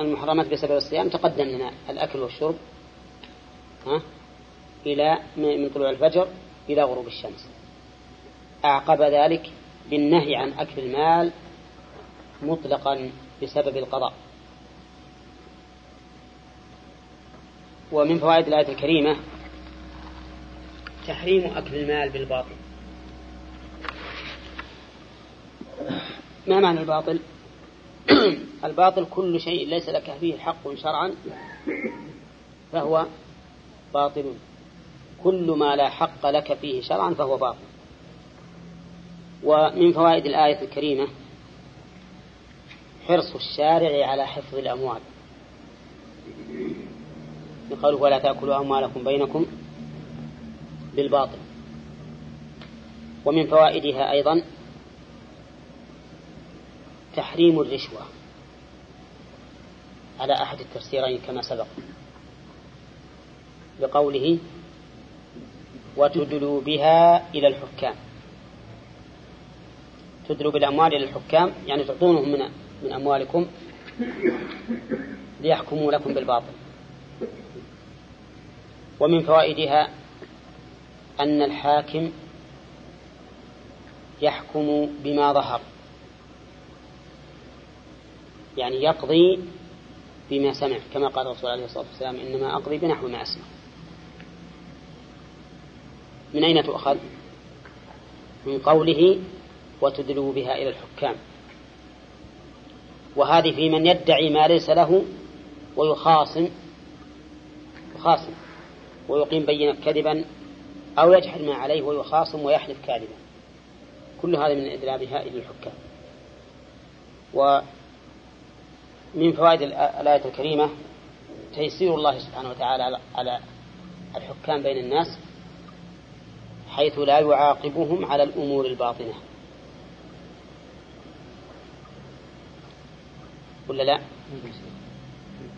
المحرمات بسبب الصيام تقدم لنا الأكل والشرب ها إلى من طلوع الفجر إلى غروب الشمس. أعقب ذلك بالنهي عن أكل المال مطلقا بسبب القضاء. ومن فوائد الآية الكريمة تحريم أكل المال بالباطل. ما معنى الباطل؟ الباطل كل شيء ليس لك فيه حق شرعا فهو باطل. كل ما لا حق لك فيه شرعا فهو باطل. ومن فوائد الآية الكريمة حرص الشارع على حفظ الأموال. قالوا ولا تأكلوا أموالكم بينكم بالباطل. ومن فوائدها أيضا تحريم الرشوة على أحد التفسيرين كما سبق بقوله وتدلوا بها إلى الحكام. تدلوا بالأموال إلى الحكام يعني تعطونهم من من أموالكم ليحكموا لكم بالباطل. ومن فوائدها أن الحاكم يحكم بما ظهر يعني يقضي بما سمع كما قال الرسول عليه الصلاة والسلام إنما أقضي بنحو ما أسمع. من أين تؤخذ؟ من قوله وتدلوا بها إلى الحكام وهذه في من يدعي ما ليس له ويخاصم يخاصم. ويقيم بين كذبا أو يجحد ما عليه ويخاصم ويحلف كاذبا. كل هذا من إدلابها إلى الحكام. ومن فوائد الآية الكريمة تيسير الله سبحانه وتعالى على الحكام بين الناس حيث لا يعاقبهم على الأمور الباطنة. ولا لا؟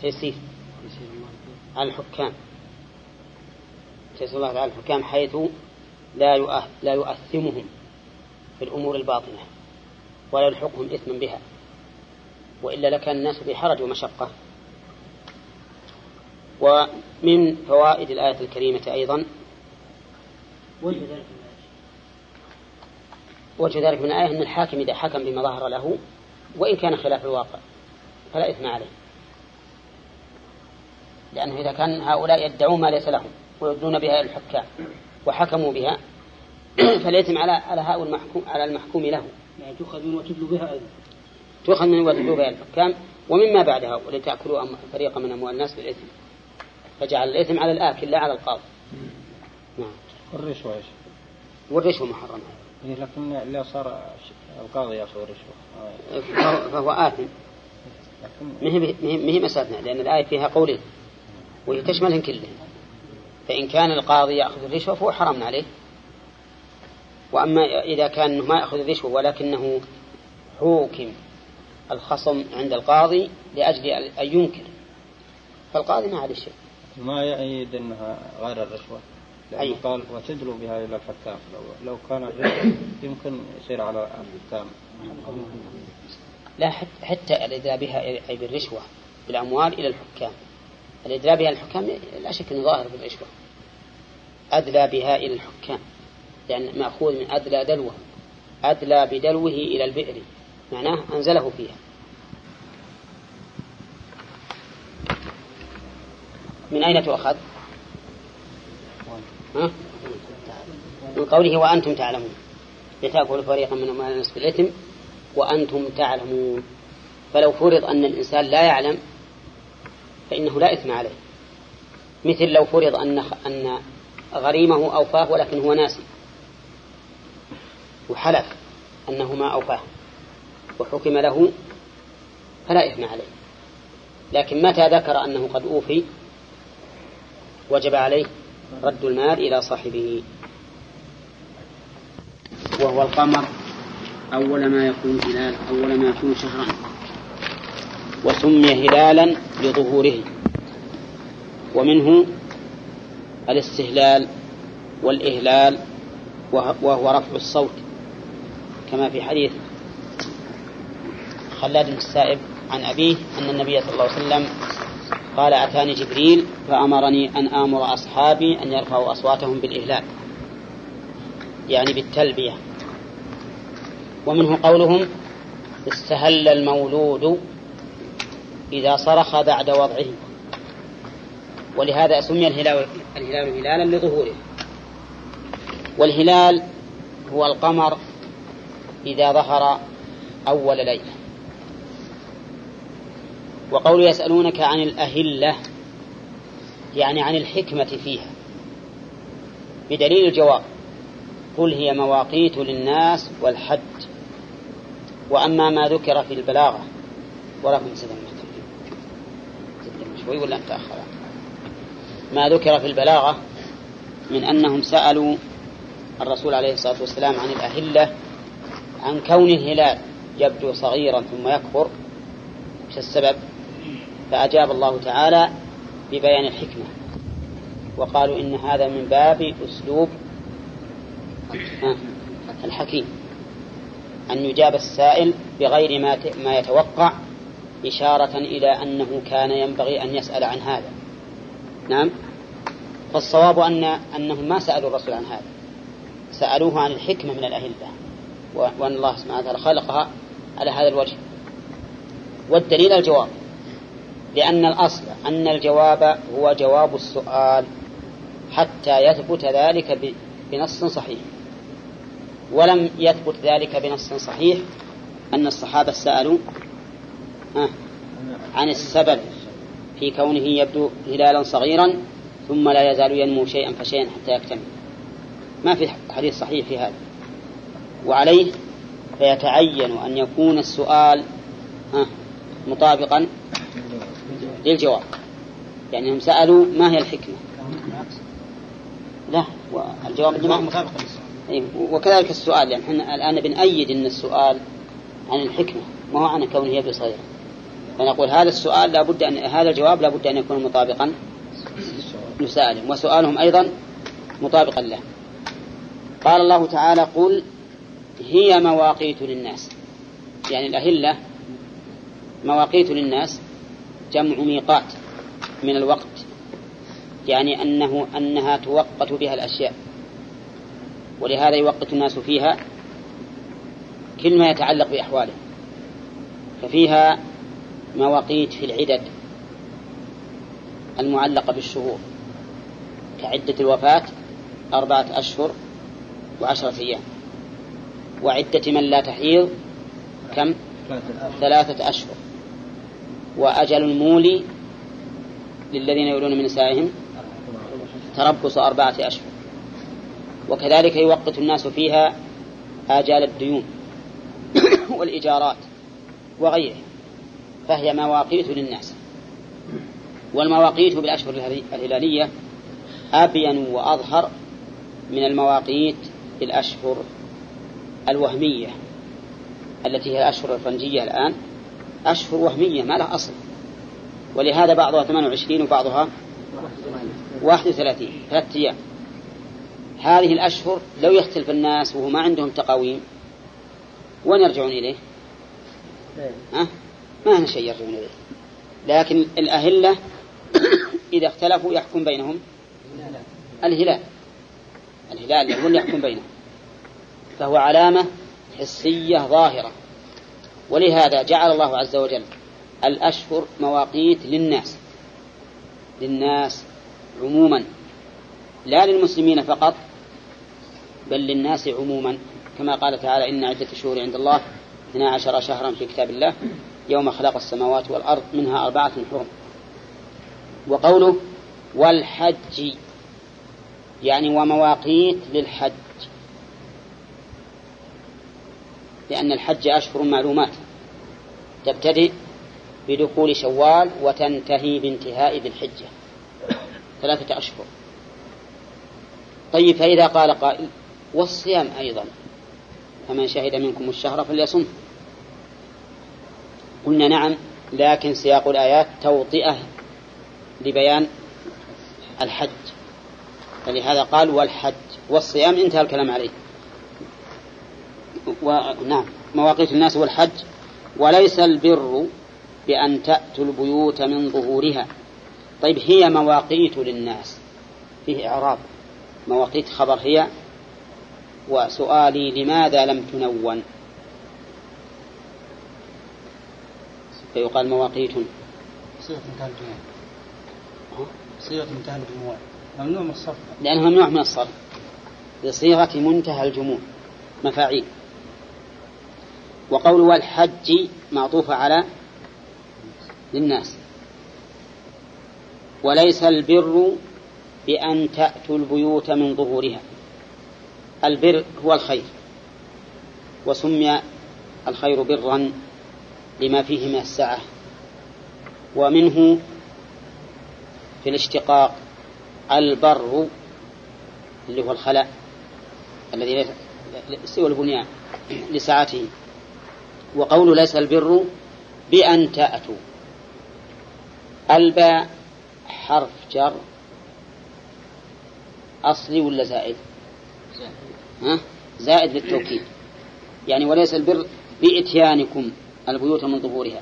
تيسير على الحكام. تيسير الله على الحكام حيث لا لا يؤثمهم في الأمور الباطنة ولا يلحقهم إثما بها وإلا لكان الناس بحرج ومشقة. ومن فوائد الآية الكريمة أيضا وجه ذلك من الآية أن الحاكم إذا حكم بما ظهر له وإن كان خلاف الواقع فلا إثم عليه. لأنه إذا كان هؤلاء يدعون ما ليس لهم. ويردون بها الحكام وحكموا بها فالإثم على على هؤلاء المحكوم على المحكوم له يعني تؤخذ من وتدلوا بها أيضا. تؤخذ من وتدلوا بها الحكام ومما بعدها ولتأكلوا فريقا من أموال الناس بالإثم. فجعل الإثم على الآكل لا على القاضي. نعم. الرشوة والرشوة محرمة إيه لكن لا صار القاضي يأخذ رشوة فهو, آثم. ما هي ما هي مسألتنا لأن الآية فيها قولين وهي تشملهم كلهم فإن كان القاضي يأخذ الرشوة فهو حرام عليه. وأما إذا كان ما يأخذ الرشوة ولكنه حوكم الخصم عند القاضي لأجل أن ينكر. فالقاضي ما عليه شيء. ما يأيد أنها غير الرشوة؟ لأنه أي. قال وتدلوا بها إلى الحكام. لو, لو كان يمكن يصير على الحكام. لا حت- حتى الإدلاء بها أي بالرشوة بالأموال إلى الحكام. الإدلاء بها الحكام لا شك أنه ظاهر في الرشوة أدلى بها إلى الحكام لأن مأخوذ من أدلى دلوه أدلى بدلوه إلى البئر معناه أنزله فيها من أين تؤخذ؟ ها؟ من قوله وأنتم تعلمون لتأكلوا فريقا من أموال الناس بالإثم وأنتم تعلمون فلو فرض أن الإنسان لا يعلم فإنه لا إثم عليه. مثل لو فرض أن أن غريمه أوفاه ولكن هو ناسي. وحلف أنه ما أوفاه. وحكم له فلا إثم عليه. لكن متى ذكر أنه قد أوفي؟ وجب عليه رد المال إلى صاحبه. وهو القمر. أول ما يكون هلال أول ما يكون شهرا وسمي هلالا لظهوره. ومنه الاستهلال والإهلال وه- وهو رفع الصوت. كما في حديث خلاد بن السائب عن أبيه أن النبي صلى الله عليه وسلم قال أتاني جبريل فأمرني أن آمر أصحابي أن يرفعوا أصواتهم بالإهلال. يعني بالتلبية. ومنه قولهم استهل المولود إذا صرخ بعد وضعه. ولهذا سمي الهلال الهلال هلالا لظهوره. والهلال هو القمر إذا ظهر أول ليلة. وقول يسألونك عن الأهلة يعني عن الحكمة فيها. بدليل الجواب قل هي مواقيت للناس والحج وأما ما ذكر في البلاغة ولكم سلام شوي ولا أنت أخر ما ذكر في البلاغة من أنهم سألوا الرسول عليه الصلاة والسلام عن الأهلة عن كون الهلال يبدو صغيرا ثم يكبر. وش السبب؟ فأجاب الله تعالى ببيان الحكمة وقالوا إن هذا من باب أسلوب الحكيم أن يجاب السائل بغير ما ما يتوقع إشارة إلى أنه كان ينبغي أن يسأل عن هذا. نعم؟ فالصواب أن أنهم ما سألوا الرسول عن هذا. سألوه عن الحكمة من الأهلة وأن الله سبحانه وتعالى خلقها على هذا الوجه. والدليل الجواب لأن الأصل أن الجواب هو جواب السؤال حتى يثبت ذلك بنص صحيح. ولم يثبت ذلك بنص صحيح أن الصحابة سألوا عن السبب في كونه يبدو هلالا صغيرا ثم لا يزال ينمو شيئا فشيئا حتى يكتمل. ما في حديث صحيح في هذا. وعليه فيتعين أن يكون السؤال مطابقا للجواب. يعني هم سألوا ما هي الحكمة؟ لا والجواب مطابق وكذلك السؤال يعني إحنا الآن بنأيد أن السؤال عن الحكمة ما هو عن كونه يبدو صغيرا. فنقول هذا السؤال لابد أن هذا الجواب لابد أن يكون مطابقا لسائلهم. وسؤالهم أيضا مطابقا له. قال الله تعالى قل هي مواقيت للناس. يعني الأهلة مواقيت للناس جمع ميقات من الوقت. يعني أنه أنها توقت بها الأشياء. ولهذا يوقت الناس فيها كل ما يتعلق بأحوالهم ففيها مواقيت في العدد المعلقة بالشهور. كعدة الوفاة أربعة أشهر وعشرة أيام. وعدة من لا تحيض كم؟ ثلاثة أشهر. وأجل المولي للذين يولون من نسائهم تربص أربعة أشهر. وكذلك يوقت الناس فيها آجال الديون والإيجارات وغيره فهي مواقيت للناس. والمواقيت بالأشهر الهلالية أبين وأظهر من المواقيت بالأشهر الوهمية التي هي الأشهر الفرنجية الآن. أشهر وهمية ما لها أصل. ولهذا بعضها 28 وبعضها 31 ثلاثة أيام. هذه الأشهر لو يختلف الناس وهو ما عندهم تقاويم وين يرجعون إليه؟ ها؟ ما هنا شيء يرجعون إليه لكن الأهلة إذا اختلفوا يحكم بينهم. الهلال. الهلال اللي يحكم بينهم. فهو علامة حسية ظاهرة. ولهذا جعل الله عز وجل الأشهر مواقيت للناس. للناس عموما. لا للمسلمين فقط بل للناس عموما. كما قال تعالى إن عدة الشهور عند الله 12 شهرا في كتاب الله. يوم خلق السماوات والأرض منها أربعة حرم. وقوله والحج يعني ومواقيت للحج. لأن الحج أشهر معلومات. تبتدئ بدخول شوال وتنتهي بانتهاء ذي الحجة. ثلاثة أشهر. طيب فإذا قال قائل والصيام أيضا فمن شهد منكم الشهر فليصم. قلنا نعم لكن سياق الآيات توطئة لبيان الحج. فلهذا قال والحج والصيام انتهى الكلام عليه. ونعم مواقيت الناس والحج. وليس البر بأن تأتوا البيوت من ظهورها. طيب هي مواقيت للناس. فيه إعراب. مواقيت خبر هي. وسؤالي لماذا لم تنون؟ فيقال مواقيت. صيغة منتهى الجموع صيغة منتهى الجموع ممنوع من الصرف. لأنه ممنوع من الصرف. بصيغة منتهى الجموع مفاعيل. وقول والحج معطوفة على للناس. وليس البر بأن تأتوا البيوت من ظهورها. البر هو الخير. وسمي الخير برا لما فيه من السعة ومنه في الاشتقاق البر اللي هو الخلاء الذي سوى البنيان لسعته وقول ليس البر بأن تأتوا. الباء حرف جر. أصلي ولا زائد. ها؟ زائد للتوكيد. يعني وليس البر بإتيانكم. البيوت من ظهورها.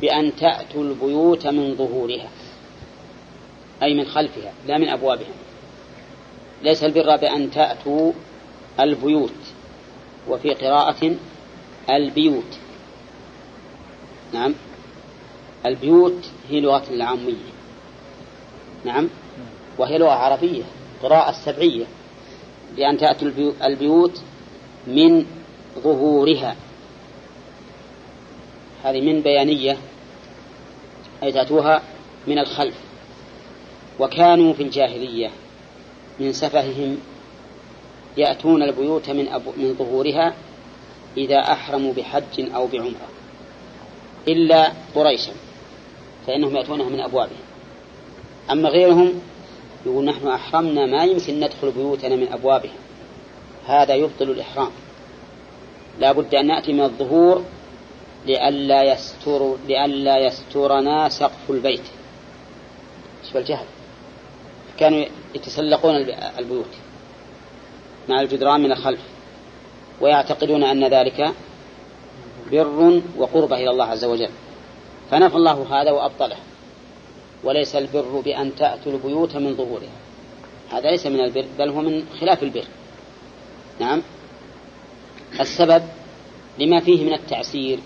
بأن تأتوا البيوت من ظهورها. أي من خلفها لا من أبوابها. ليس البر بأن تأتوا البيوت. وفي قراءة البيوت. نعم. البيوت هي لغة العامية. نعم. وهي لغة عربية قراءة سبعية. بأن تأتي البيوت من ظهورها. هذه من بيانية أي تأتوها من الخلف. وكانوا في الجاهلية من سفههم يأتون البيوت من, أبو من ظهورها إذا أحرموا بحج أو بعمرة إلا قريشا فإنهم يأتونها من أبوابها. أما غيرهم يقول نحن أحرمنا ما يمكن ندخل بيوتنا من أبوابها هذا يبطل الإحرام. لا بد أن نأتي من الظهور لئلا يستر لئلا يسترنا سقف البيت. شوف الجهل؟ كانوا يتسلقون البيوت مع الجدران من الخلف ويعتقدون أن ذلك بر وقربة إلى الله عز وجل. فنفى الله هذا وأبطله. وليس البر بأن تأتوا البيوت من ظهورها. هذا ليس من البر بل هو من خلاف البر. نعم. السبب لما فيه من التعسير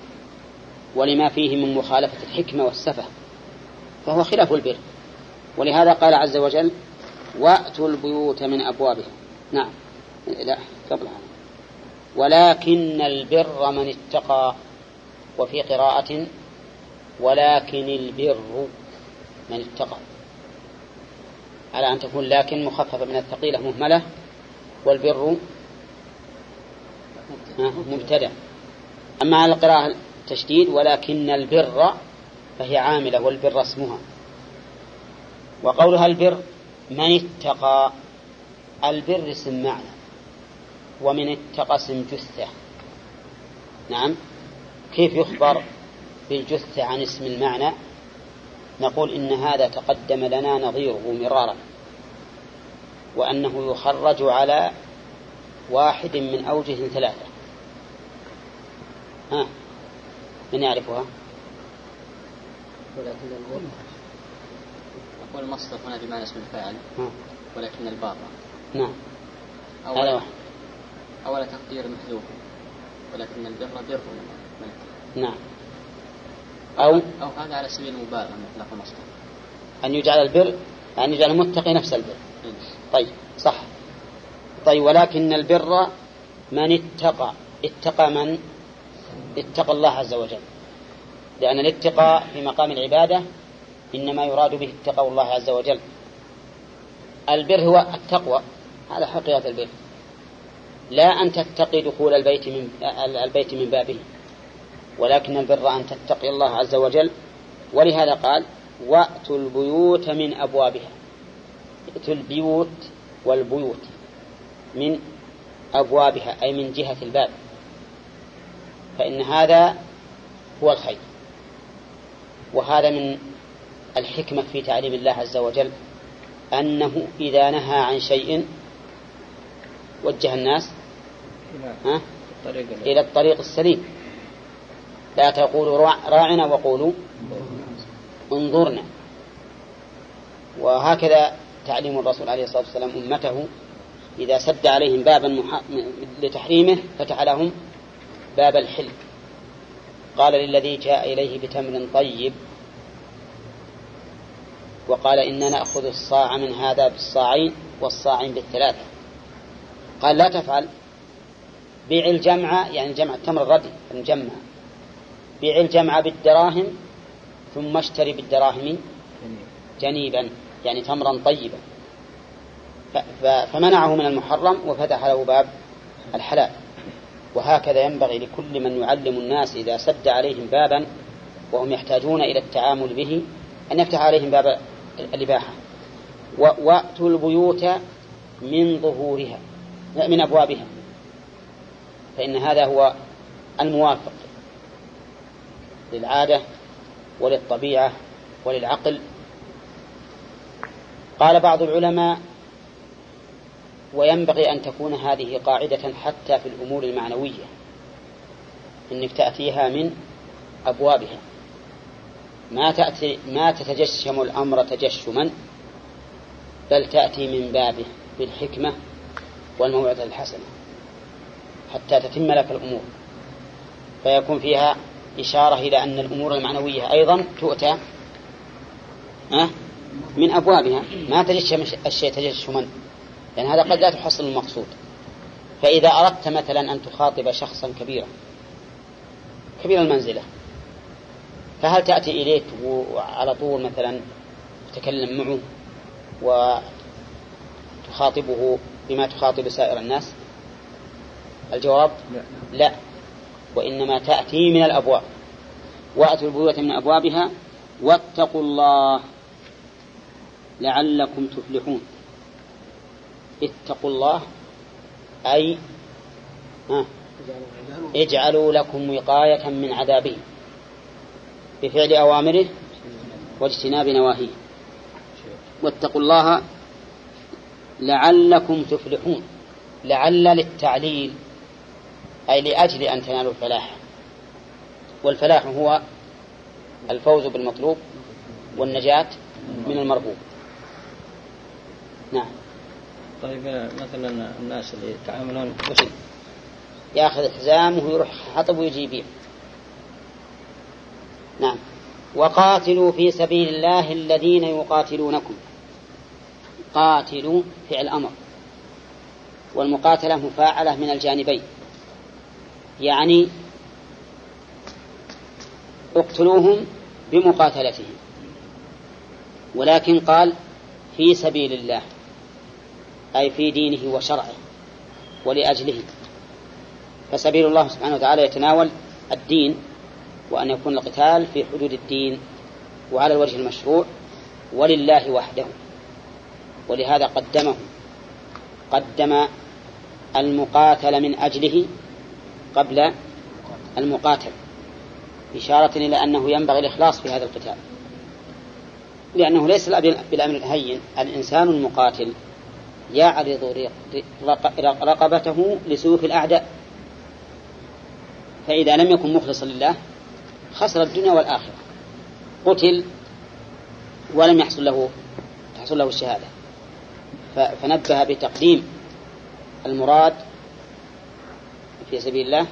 ولما فيه من مخالفة الحكمة والسفة. فهو خلاف البر. ولهذا قال عز وجل وأتوا البيوت من أبوابها. نعم. لا قبل هذا. ولكن البر من اتقى وفي قراءة ولكن البر من اتقى. على أن تكون لكن مخففة من الثقيلة مهملة والبر مبتدأ. أما على القراءة التشديد ولكن البر فهي عاملة والبر اسمها. وقولها البر من اتقى البر اسم معنى ومن اتقى اسم جثة. نعم؟ كيف يخبر بالجثة عن اسم المعنى؟ نقول إن هذا تقدم لنا نظيره مرارا وأنه يخرج على واحد من أوجه ثلاثة. ها؟ من يعرفها؟ ولكن أقول المصدر هنا بمعنى اسم الفاعل ولكن البار نعم. هذا واحد. أول تقدير محذوف ولكن البر بر نعم. أو أو هذا على سبيل المبالغة من إطلاق المصدر. أن يجعل البر أن يجعل المتقي نفس البر. طيب صح. طيب ولكن البر من اتقى. اتقى من؟ اتقى الله عز وجل. لأن الاتقاء في مقام العبادة إنما يراد به اتقوا الله عز وجل. البر هو التقوى. هذا حقيقة البر. لا أن تتقي دخول البيت من البيت من بابه. ولكن البر أن تتقي الله عز وجل. ولهذا قال وأتوا البيوت من أبوابها. ائتوا البيوت والبيوت من أبوابها أي من جهة الباب. فإن هذا هو الخير وهذا من الحكمة في تعليم الله عز وجل أنه إذا نهى عن شيء وجه الناس ها؟ إلى الطريق السليم لا تقولوا راع- راعنا وقولوا انظرنا وهكذا تعليم الرسول عليه الصلاة والسلام أمته إذا سد عليهم بابا. لتحريمه فتح لهم باب الحل قال للذي جاء إليه بتمر طيب وقال إننا نأخذ الصاع من هذا بالصاعين والصاعين بالثلاثة. قال لا تفعل. بيع الجمع يعني جمع التمر الردي المجمع بيع الجمع بالدراهم ثم اشتري بالدراهم جنيبا يعني تمرا طيبا. فمنعه من المحرم وفتح له باب الحلال. وهكذا ينبغي لكل من يعلم الناس إذا سد عليهم بابا وهم يحتاجون إلى التعامل به أن يفتح عليهم باب الإباحة. وأتوا البيوت من ظهورها من أبوابها. فإن هذا هو الموافق للعادة وللطبيعة وللعقل. قال بعض العلماء وينبغي أن تكون هذه قاعدة حتى في الأمور المعنوية إنك تأتيها من أبوابها. ما تأتي ما تتجشم الأمر تجشما بل تأتي من بابه بالحكمة والموعظة الحسنة حتى تتم لك الأمور. فيكون فيها إشارة إلى أن الأمور المعنوية أيضا تؤتى؟ من أبوابها. ما تجشم الشيء تجشما. لأن هذا قد لا تحصل المقصود. فإذا أردت مثلا أن تخاطب شخصا كبيرا كبير المنزلة فهل تأتي إليك وعلى طول مثلا تتكلم معه وتخاطبه بما تخاطب سائر الناس؟ الجواب؟ لا. لا. وإنما تأتي من الأبواب. وأتوا البيوت من أبوابها واتقوا الله لعلكم تفلحون. اتقوا الله أي اجعلوا لكم وقاية من عذابه بفعل أوامره واجتناب نواهيه. واتقوا الله لعلكم تفلحون. لعل للتعليل أي لأجل أن تنالوا الفلاح. والفلاح هو الفوز بالمطلوب والنجاة من المرغوب. نعم. طيب مثلا الناس اللي يتعاملون وش ياخذ حزامه ويروح حطب ويجي يبيع نعم. وقاتلوا في سبيل الله الذين يقاتلونكم. قاتلوا فعل أمر. والمقاتلة مفاعلة من الجانبين. يعني اقتلوهم بمقاتلتهم. ولكن قال في سبيل الله. أي في دينه وشرعه ولأجله. فسبيل الله سبحانه وتعالى يتناول الدين وأن يكون القتال في حدود الدين وعلى الوجه المشروع ولله وحده. ولهذا قدمه قدم المقاتل من أجله قبل المقاتل إشارة إلى أنه ينبغي الإخلاص في هذا القتال. لأنه ليس بالأمر الهين الإنسان المقاتل يعرض رقبته لسيوف الأعداء. فإذا لم يكن مخلصا لله خسر الدنيا والآخرة. قتل ولم يحصل له تحصل له الشهادة. فنبه بتقديم المراد في سبيل الله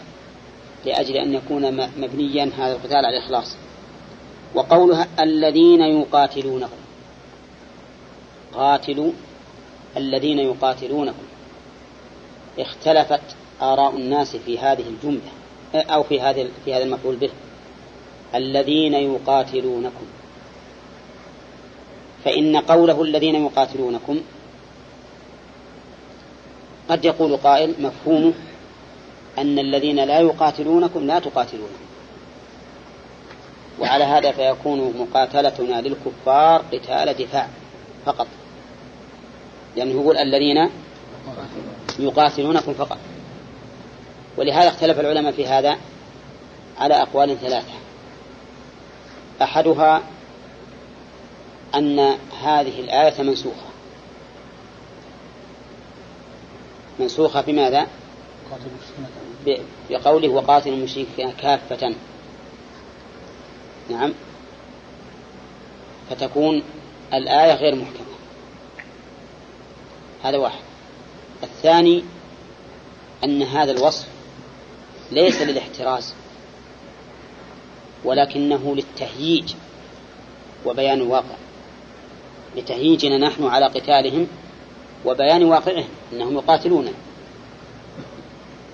لأجل أن يكون مبنيا هذا القتال على الإخلاص. وقولها الذين يقاتلونكم. قاتلوا الذين يقاتلونكم. اختلفت آراء الناس في هذه الجملة أو في هذا في هذا المفعول به. الذين يقاتلونكم. فإن قوله الذين يقاتلونكم قد يقول قائل مفهومه أن الذين لا يقاتلونكم لا تقاتلونهم. وعلى هذا فيكون مقاتلتنا للكفار قتال دفاع فقط. لأنه يقول الذين يقاتلونكم فقط. ولهذا اختلف العلماء في هذا على أقوال ثلاثة. أحدها أن هذه الآية منسوخة. منسوخة بماذا؟ بقوله وقاتل المشركين كافة. نعم. فتكون الآية غير محكمة. هذا واحد. الثاني أن هذا الوصف ليس للاحتراز ولكنه للتهييج وبيان الواقع لتهييجنا نحن على قتالهم وبيان واقعهم أنهم يقاتلون.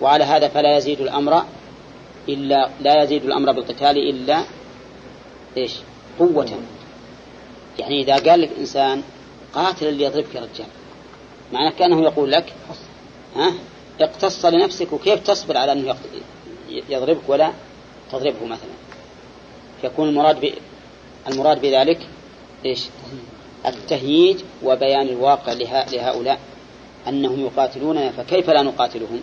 وعلى هذا فلا يزيد الأمر إلا لا يزيد الأمر بالقتال إلا إيش؟ قوة. يعني إذا قال لك إنسان قاتل اللي يضربك يا رجال معناه كأنه يقول لك ها اقتص لنفسك وكيف تصبر على أنه يضربك ولا تضربه مثلا. يكون المراد ب... المراد بذلك إيش؟ التهييج وبيان الواقع له... لهؤلاء أنهم يقاتلوننا فكيف لا نقاتلهم؟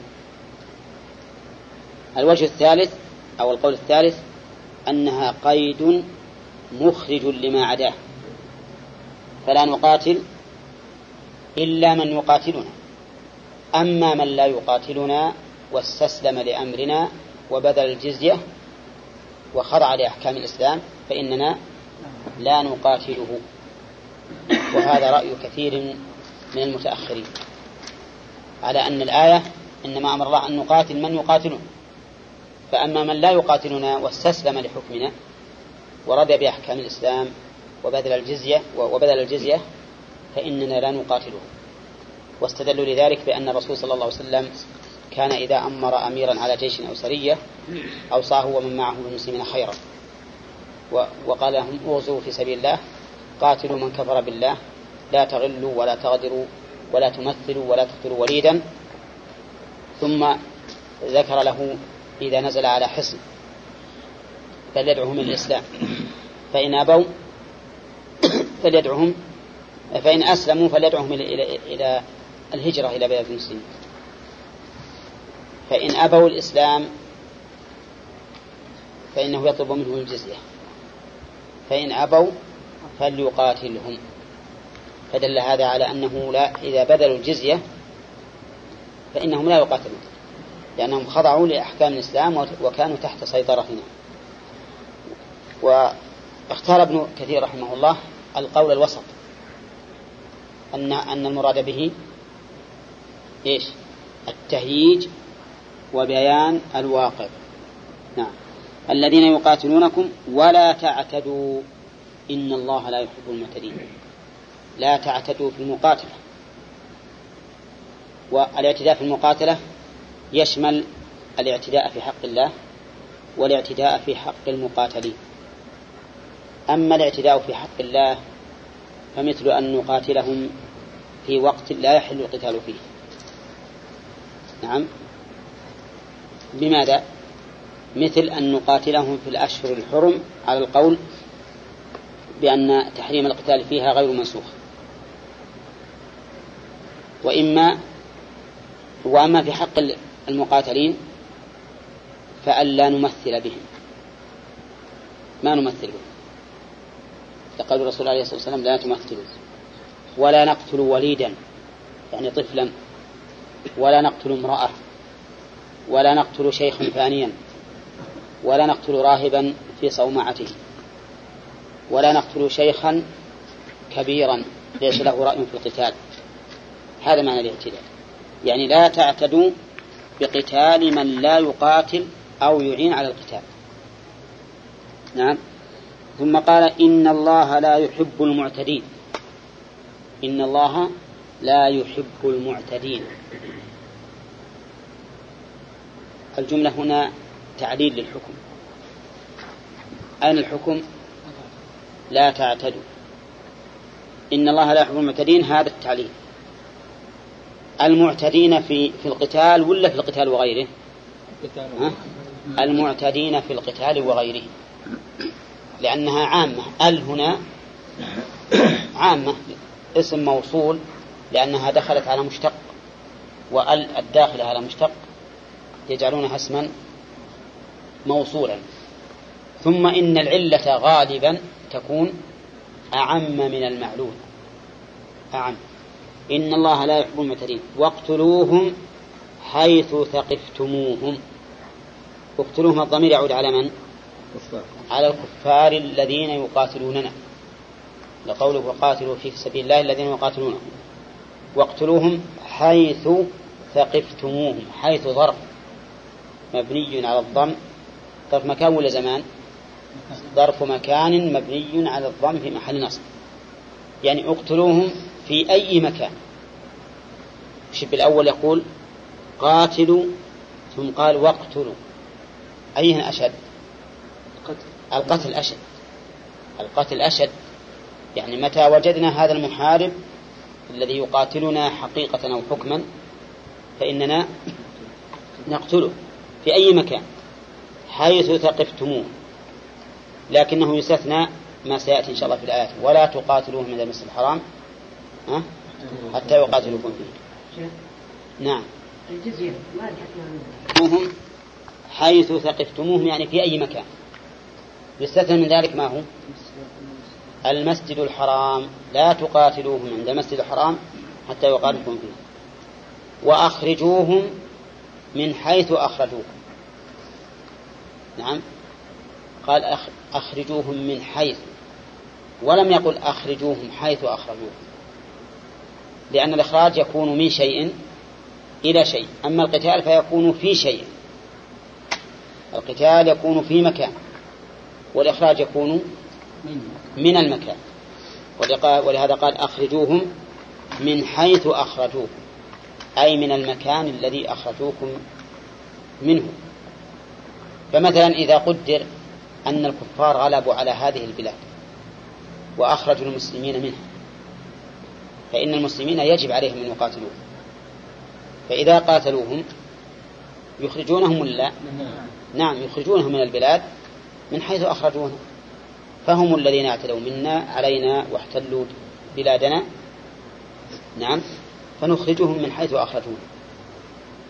الوجه الثالث أو القول الثالث أنها قيد مخرج لما عداه. فلا نقاتل إلا من يقاتلنا. أما من لا يقاتلنا واستسلم لأمرنا وبذل الجزية وخضع لأحكام الإسلام فإننا لا نقاتله. وهذا رأي كثير من المتأخرين. على أن الآية إنما أمر الله أن نقاتل من يقاتلون. فأما من لا يقاتلنا واستسلم لحكمنا ورضي بأحكام الإسلام وبذل الجزية وبذل الجزية فإننا لا نقاتله واستدلوا لذلك بأن الرسول صلى الله عليه وسلم كان إذا أمر أميرا على جيش أو سرية أوصاه ومن معه من المسلمين خيرا وقال لهم اوغزوا في سبيل الله قاتلوا من كفر بالله لا تغلوا ولا تغدروا ولا تمثلوا ولا تقتلوا وليدا. ثم ذكر له إذا نزل على حصن فليدعهم الإسلام. فإن أبوا فليدعهم فإن أسلموا فليدعهم إلى, إلى, إلى الهجرة إلى بلاد المسلمين. فإن أبوا الإسلام فإنه يطلب منهم الجزية. فإن أبوا فليقاتلهم. فدل هذا على أنه لا إذا بذلوا الجزية فإنهم لا يقاتلون لأنهم خضعوا لأحكام الإسلام وكانوا تحت سيطرتنا. واختار ابن كثير رحمه الله القول الوسط. أن أن المراد به إيش؟ التهييج وبيان الواقع. نعم. الذين يقاتلونكم ولا تعتدوا إن الله لا يحب المعتدين. لا تعتدوا في المقاتلة. والاعتداء في المقاتلة يشمل الاعتداء في حق الله والاعتداء في حق المقاتلين. أما الاعتداء في حق الله فمثل أن نقاتلهم في وقت لا يحل القتال فيه. نعم. بماذا؟ مثل أن نقاتلهم في الأشهر الحرم على القول بأن تحريم القتال فيها غير منسوخ. وإما وأما في حق المقاتلين فألا نمثل بهم. ما نمثل بهم لقول الرسول عليه الصلاة والسلام لا تمثلوا ولا نقتل وليدا يعني طفلا ولا نقتل امرأة ولا نقتل شيخا فانيا ولا نقتل راهبا في صومعته ولا نقتل شيخا كبيرا ليس له رأي في القتال. هذا معنى الاعتداء يعني لا تعتدوا بقتال من لا يقاتل أو يعين على القتال. نعم. ثم قال إن الله لا يحب المعتدين. إن الله لا يحب المعتدين. الجملة هنا تعليل للحكم. أين الحكم؟ لا تعتدوا. إن الله لا يحب المعتدين هذا التعليل. المعتدين في في القتال ولا في القتال وغيره؟ المعتدين في القتال وغيره. لأنها عامة. ال هنا عامة اسم موصول لأنها دخلت على مشتق وال الداخلة على مشتق يجعلونها اسما موصولا. ثم إن العلة غالبا تكون أعم من المعلول. أعم. إن الله لا يحب المعتدين. واقتلوهم حيث ثقفتموهم. اقتلوهم الضمير يعود على من؟ على الكفار الذين يقاتلوننا. لقوله وقاتلوا في سبيل الله الذين يقاتلونهم واقتلوهم حيث ثقفتموهم حيث ظرف. مبني على الضم. ظرف مكان ولا زمان؟ ظرف مكان مبني على الضم في محل نصب. يعني اقتلوهم في أي مكان. الشب الأول يقول قاتلوا ثم قال واقتلوا. أيهن أشد؟ القتل أشد القتل أشد يعني متى وجدنا هذا المحارب الذي يقاتلنا حقيقة أو حكما فإننا نقتله في أي مكان حيث ثقفتموه. لكنه يستثنى ما سيأتي إن شاء الله في الآيات. ولا تقاتلوهم من المسجد الحرام؟ حتى يقاتلوكم فيه. نعم. الجزية ما حيث ثقفتموهم يعني في أي مكان. يستثنى من ذلك ما هو؟ المسجد الحرام. لا تقاتلوهم عند المسجد الحرام حتى يقاتلوكم فيه. وأخرجوهم من حيث أخرجوكم نعم. قال أخرجوهم من حيث. ولم يقل أخرجوهم حيث أخرجوكم لأن الإخراج يكون من شيء إلى شيء. أما القتال فيكون في شيء. القتال يكون في مكان. والإخراج يكون من المكان. ولهذا قال أخرجوهم من حيث أخرجوكم أي من المكان الذي أخرجوكم منه. فمثلا إذا قدر أن الكفار غلبوا على هذه البلاد وأخرجوا المسلمين منها فإن المسلمين يجب عليهم أن يقاتلوهم. فإذا قاتلوهم يخرجونهم ولا؟ نعم يخرجونهم من البلاد من حيث أخرجونا. فهم الذين اعتدوا منا علينا واحتلوا بلادنا. نعم. فنخرجهم من حيث أخرجونا.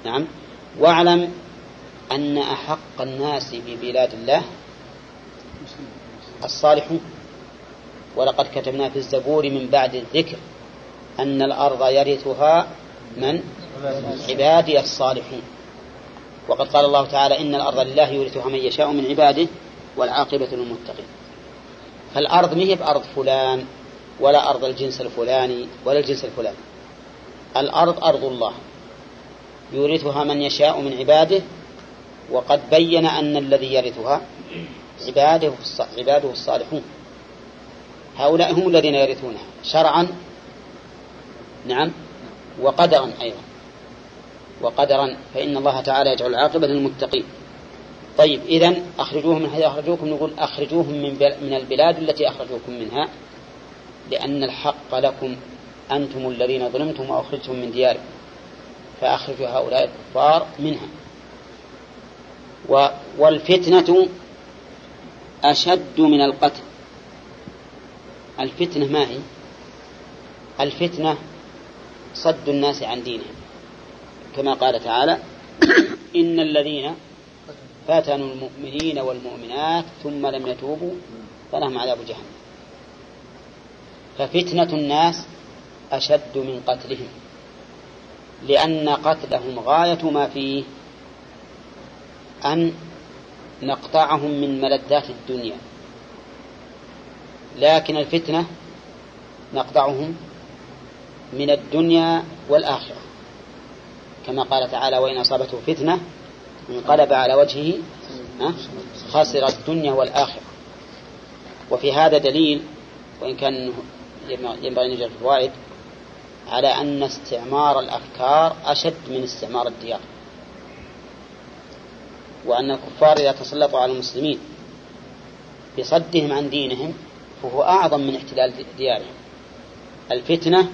نعم. واعلم أن أحق الناس ببلاد الله الصالحون. ولقد كتبنا في الزبور من بعد الذكر أن الأرض يرثها من؟ عبادي الصالحون. وقد قال الله تعالى إن الأرض لله يورثها من يشاء من عباده والعاقبة للمتقين. فالأرض ما هي بأرض فلان ولا أرض الجنس الفلاني ولا الجنس الفلاني. الأرض أرض الله. يورثها من يشاء من عباده وقد بين أن الذي يرثها عباده عباده الصالحون. هؤلاء هم الذين يرثونها. شرعا نعم وقدرا أيضا. وقدرا فإن الله تعالى يجعل العاقبة للمتقين. طيب إذا أخرجوهم من حيث أخرجوكم نقول أخرجوهم من من البلاد التي أخرجوكم منها لأن الحق لكم أنتم الذين ظلمتم وأخرجتم من دياركم فأخرجوا هؤلاء الكفار منها. والفتنة أشد من القتل. الفتنة ما هي؟ الفتنة صد الناس عن دينهم. كما قال تعالى إن الذين فتنوا المؤمنين والمؤمنات ثم لم يتوبوا فلهم عذاب جهنم. ففتنة الناس أشد من قتلهم لأن قتلهم غاية ما فيه أن نقطعهم من ملذات الدنيا. لكن الفتنة نقطعهم من الدنيا والآخرة. كما قال تعالى وإن أصابته فتنة انقلب على وجهه خسر الدنيا والآخرة. وفي هذا دليل وإن كان ينبغي أن نجعل الفوائد على أن استعمار الأفكار أشد من استعمار الديار. وأن الكفار إذا تسلطوا على المسلمين بصدهم عن دينهم فهو أعظم من احتلال ديارهم. الفتنة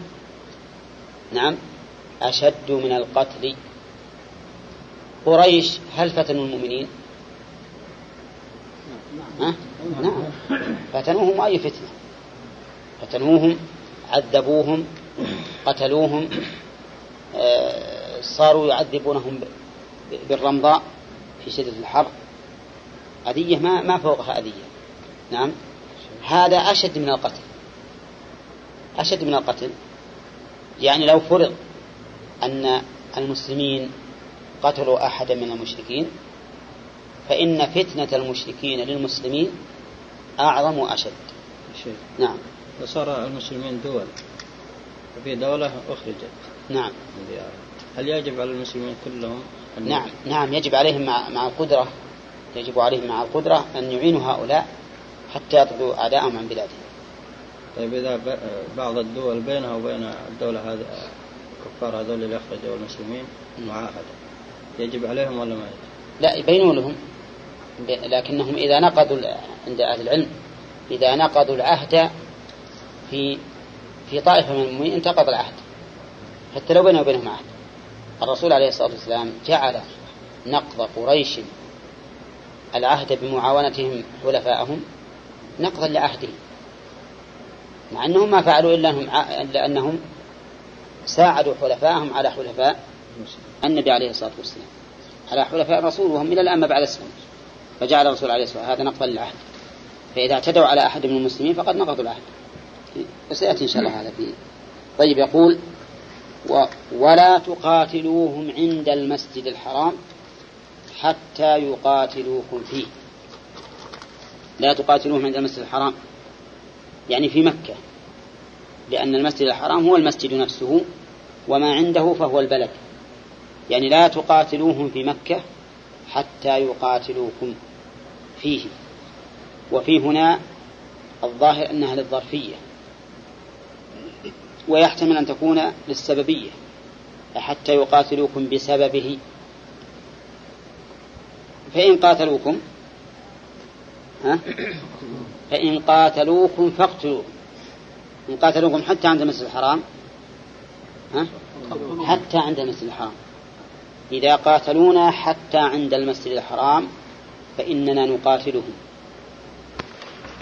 نعم أشد من القتل قريش هل فتنوا المؤمنين؟ نعم. فتنوهم أي فتنة؟ فتنوهم عذبوهم قتلوهم آه، صاروا يعذبونهم بالرمضاء في شدة الحر. أذية ما ما فوقها أذية نعم. هذا أشد من القتل. أشد من القتل. يعني لو فرض أن المسلمين قتلوا أحدا من المشركين فإن فتنة المشركين للمسلمين أعظم وأشد. نعم. وصار المسلمين دول وفي دولة أخرجت. نعم. هل يجب على المسلمين كلهم أن نعم. نعم. يجب عليهم مع, مع القدرة يجب عليهم مع القدرة أن يعينوا هؤلاء حتى يطردوا أعداءهم عن بلادهم. طيب إذا بعض الدول بينها وبين الدولة هذه الكفار هذول اللي أخرجوا المسلمين معاهدة. يجب عليهم ولا ما يجب؟ لا يبينوا لهم. لكنهم إذا نقضوا عند أهل العلم إذا نقضوا العهد في في طائفة من المؤمنين انتقض العهد. حتى لو بينه وبينهم عهد. الرسول عليه الصلاة والسلام جعل نقض قريش العهد بمعاونتهم حلفاءهم نقضا لعهدهم مع أنهم ما فعلوا إلا أنهم, إلا أنهم ساعدوا حلفاءهم على حلفاء النبي عليه الصلاة والسلام. على حلفاء الرسول وهم إلى الآن ما بعد السلام؟ فجعل الرسول عليه الصلاة والسلام هذا نقضا للعهد. فإذا اعتدوا على أحد من المسلمين فقد نقضوا العهد. وسيأتي إن شاء الله هذا فيه طيب يقول و ولا تقاتلوهم عند المسجد الحرام حتى يقاتلوكم فيه. لا تقاتلوهم عند المسجد الحرام. يعني في مكة. لأن المسجد الحرام هو المسجد نفسه وما عنده فهو البلد. يعني لا تقاتلوهم في مكة حتى يقاتلوكم فيه. وفي هنا الظاهر أنها للظرفية ويحتمل أن تكون للسببية حتى يقاتلوكم بسببه. فإن قاتلوكم ها؟ فإن قاتلوكم فاقتلوهم إن قاتلوكم حتى عند المسجد الحرام ها؟ حتى عند المسجد الحرام. إذا قاتلونا حتى عند المسجد الحرام فإننا نقاتلهم.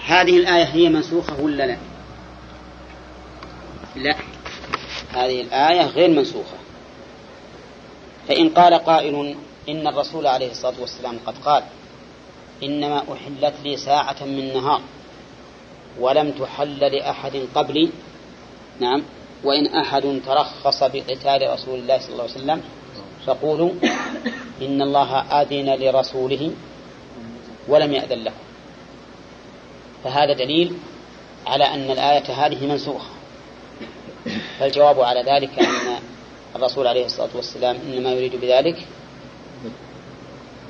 هذه الآية هي منسوخة ولا لا؟ لا. هذه الآية غير منسوخة. فإن قال قائل إن الرسول عليه الصلاة والسلام قد قال إنما أحلت لي ساعة من نهار ولم تحل لأحد قبلي. نعم. وإن أحد ترخص بقتال رسول الله صلى الله عليه وسلم فقولوا إن الله أذن لرسوله ولم يأذن له. فهذا دليل على أن الآية هذه منسوخة. فالجواب على ذلك أن الرسول عليه الصلاة والسلام إنما يريد بذلك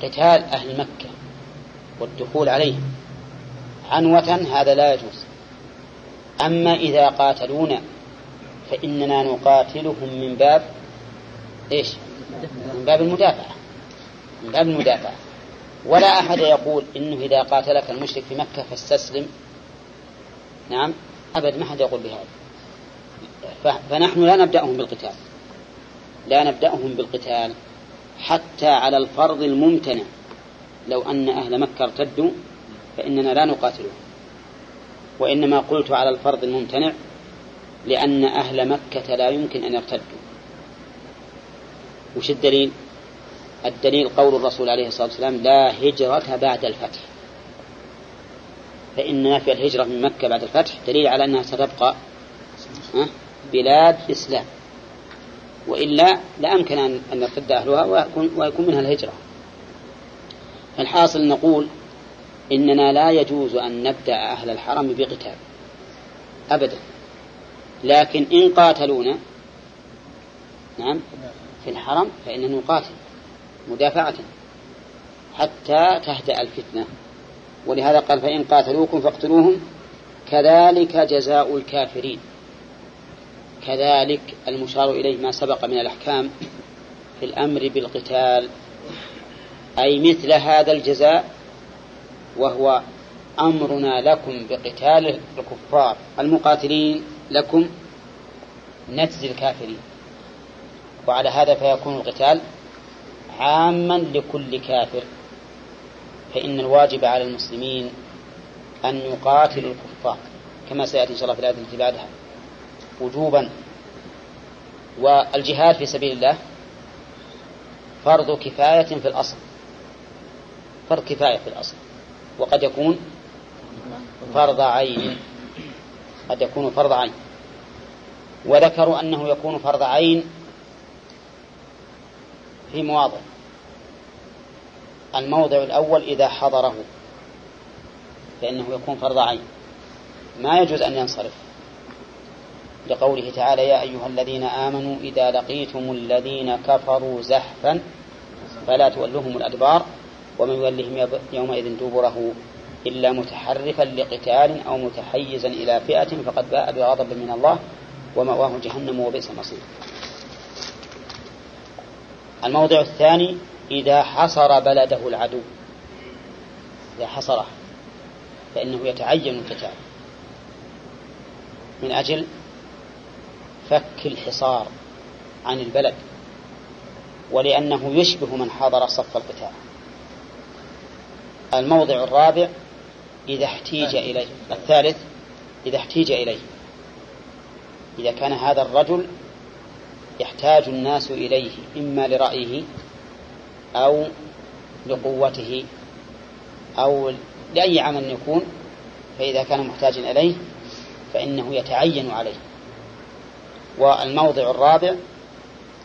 قتال أهل مكة والدخول عليهم. عنوة هذا لا يجوز. أما إذا قاتلونا فإننا نقاتلهم من باب إيش؟ من باب المدافعة. من باب المدافعة. ولا أحد يقول إنه إذا قاتلك المشرك في مكة فاستسلم. نعم أبد ما حد يقول بهذا. فنحن لا نبدأهم بالقتال. لا نبدأهم بالقتال حتى على الفرض الممتنع. لو أن أهل مكة ارتدوا فإننا لا نقاتلهم. وإنما قلت على الفرض الممتنع لأن أهل مكة لا يمكن أن يرتدوا. وش الدليل؟ الدليل قول الرسول عليه الصلاة والسلام لا هجرة بعد الفتح. فإن نفي الهجرة من مكة بعد الفتح دليل على أنها ستبقى بلاد إسلام وإلا لأمكن أن يرتد أهلها ويكون منها الهجرة. الحاصل نقول إننا لا يجوز أن نبدأ أهل الحرم بقتال. أبدا. لكن إن قاتلونا نعم في الحرم فإننا نقاتل مدافعة حتى تهدأ الفتنة. ولهذا قال فإن قاتلوكم فاقتلوهم. كذلك جزاء الكافرين. كذلك المشار إليه ما سبق من الأحكام في الأمر بالقتال. أي مثل هذا الجزاء وهو أمرنا لكم بقتال الكفار المقاتلين لكم نجزي الكافرين. وعلى هذا فيكون القتال عاما لكل كافر. فإن الواجب على المسلمين أن يقاتلوا الكفار كما سيأتي إن شاء الله في الآية التي بعدها وجوبا. والجهاد في سبيل الله فرض كفاية في الأصل. فرض كفاية في الأصل. وقد يكون فرض عين. قد يكون فرض عين. وذكروا أنه يكون فرض عين في مواضع. الموضع الأول إذا حضره فإنه يكون فرض عين. ما يجوز أن ينصرف. لقوله تعالى يا أيها الذين آمنوا إذا لقيتم الذين كفروا زحفا فلا تولوهم الأدبار ومن يولهم يومئذ دبره إلا متحرفا لقتال أو متحيزا إلى فئة فقد باء بغضب من الله ومأواه جهنم وبئس المصير. الموضع الثاني إذا حصر بلده العدو. إذا حصره فإنه يتعين القتال من أجل فك الحصار عن البلد ولأنه يشبه من حضر صف القتال. الموضع الرابع إذا احتيج إليه. الثالث إذا احتيج إليه. إذا كان هذا الرجل يحتاج الناس إليه إما لرأيه أو لقوته أو لأي عمل يكون فإذا كان محتاجا إليه فإنه يتعين عليه. والموضع الرابع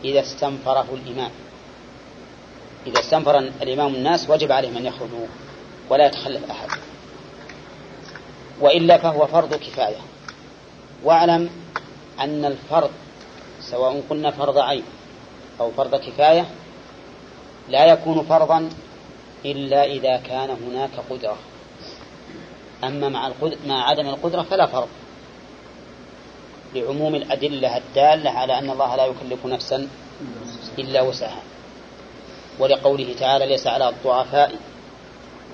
إذا استنفره الإمام. إذا استنفر الإمام الناس وجب عليهم أن يخرجوا ولا يتخلف أحد. وإلا فهو فرض كفاية. واعلم أن الفرض سواء قلنا فرض عين أو فرض كفاية لا يكون فرضا إلا إذا كان هناك قدرة. أما مع, القدر مع عدم القدرة فلا فرض. لعموم الأدلة الدالة على أن الله لا يكلف نفسا إلا وسعها. ولقوله تعالى ليس على الضعفاء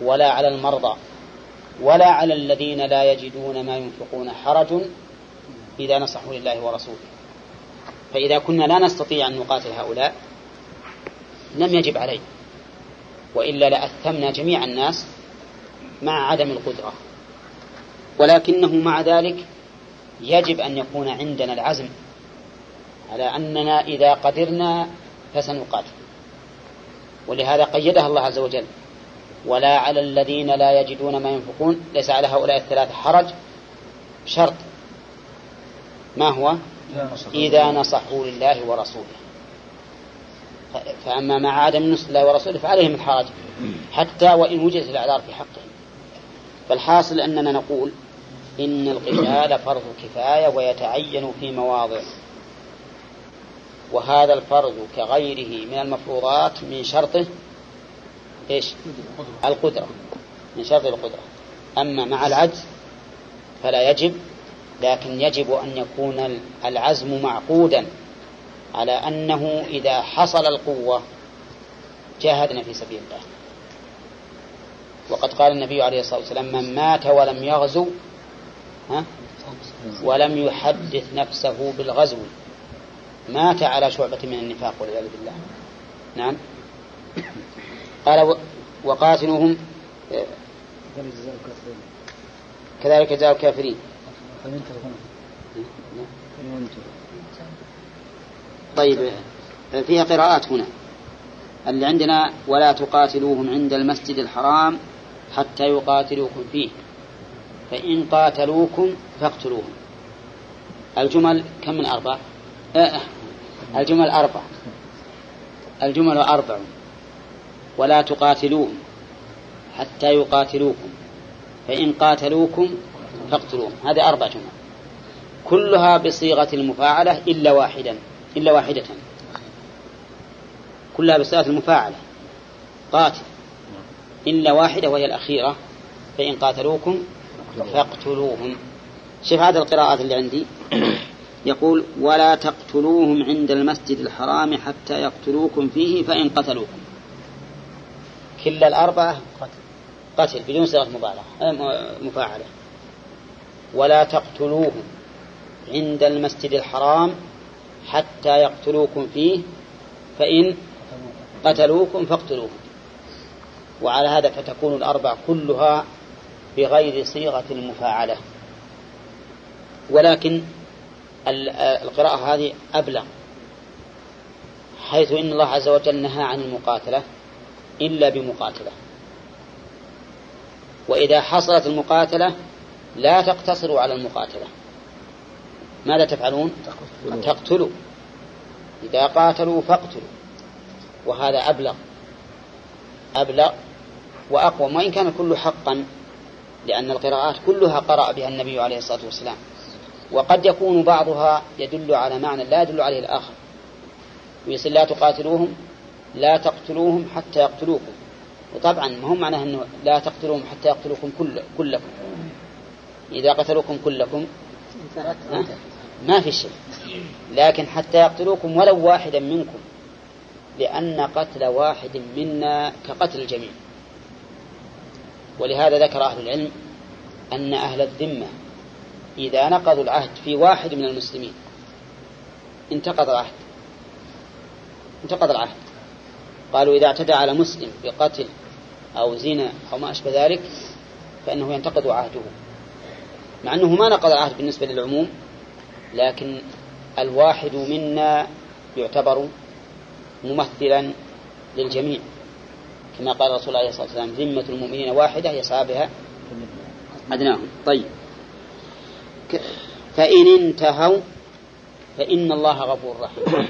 ولا على المرضى ولا على الذين لا يجدون ما ينفقون حرج إذا نصحوا لله ورسوله. فإذا كنا لا نستطيع أن نقاتل هؤلاء لم يجب علينا. وإلا لأثمنا جميع الناس مع عدم القدرة. ولكنه مع ذلك يجب أن يكون عندنا العزم على أننا إذا قدرنا فسنقاتل. ولهذا قيدها الله عز وجل ولا على الذين لا يجدون ما ينفقون ليس على هؤلاء الثلاثة حرج شرط ما هو؟ إذا نصحوا لله ورسوله. فأما مع عدم النصح لله ورسوله فعليهم الحرج. حتى وإن وجدت الأعذار في حقهم. فالحاصل أننا نقول إن القتال فرض كفاية ويتعين في مواضع. وهذا الفرض كغيره من المفروضات من شرطه إيش؟ القدرة. من شرط القدرة. أما مع العجز فلا يجب لكن يجب أن يكون العزم معقودا على أنه إذا حصل القوة جاهدنا في سبيل الله. وقد قال النبي عليه الصلاة والسلام من مات ولم يغزو ها ولم يحدث نفسه بالغزو. مات على شعبة من النفاق والعياذ بالله. نعم. قال وقاتلوهم كذلك جزاء الكافرين. طيب فيها قراءات هنا. اللي عندنا ولا تقاتلوهم عند المسجد الحرام حتى يقاتلوكم فيه. فإن قاتلوكم فاقتلوهم. الجمل كم من أربع آه الجمل أربع الجمل أربع. ولا تقاتلوهم حتى يقاتلوكم. فإن قاتلوكم فاقتلوهم. هذه أربع جمل. كلها بصيغة المفاعلة إلا واحدا إلا واحدة. كلها بصيغة المفاعلة. قاتل. إلا واحدة وهي الأخيرة فإن قاتلوكم فاقتلوهم. شوف هذه القراءات اللي عندي. يقول ولا تقتلوهم عند المسجد الحرام حتى يقتلوكم فيه فإن قتلوكم. كلا الأربعة قتل. بدون صيغة مفاعلة. ولا تقتلوهم عند المسجد الحرام حتى يقتلوكم فيه فإن قتلوكم فاقتلوهم وعلى هذا فتكون الأربع كلها بغير صيغة المفاعلة. ولكن القراءة هذه أبلغ حيث إن الله عز وجل نهى عن المقاتلة إلا بمقاتلة. وإذا حصلت المقاتلة لا تقتصروا على المقاتلة. ماذا تفعلون؟ تقتلوا. إذا قاتلوا فاقتلوا. وهذا أبلغ. أبلغ وأقوى. وإن كان كله حقا لأن القراءات كلها قرأ بها النبي عليه الصلاة والسلام. وقد يكون بعضها يدل على معنى لا يدل عليه الآخر. ويصل لا تقاتلوهم لا تقتلوهم حتى يقتلوكم. وطبعا ما هو معناه أنه لا تقتلوهم حتى يقتلوكم كل كلكم. إذا قتلوكم كلكم ما في شيء. لكن حتى يقتلوكم ولو واحدا منكم لأن قتل واحد منا كقتل الجميع. ولهذا ذكر أهل العلم أن أهل الذمة إذا نقضوا العهد في واحد من المسلمين انتقض العهد. انتقض العهد. قالوا إذا اعتدى على مسلم بقتل أو زنا أو ما أشبه ذلك فإنه ينتقض عهده. مع أنه ما نقض العهد بالنسبة للعموم لكن الواحد منا يعتبر ممثلا للجميع. كما قال الرسول عليه الصلاة والسلام ذمة المؤمنين واحدة يسعى بها أدناهم. طيب. فإن انتهوا فإن الله غفور رحيم.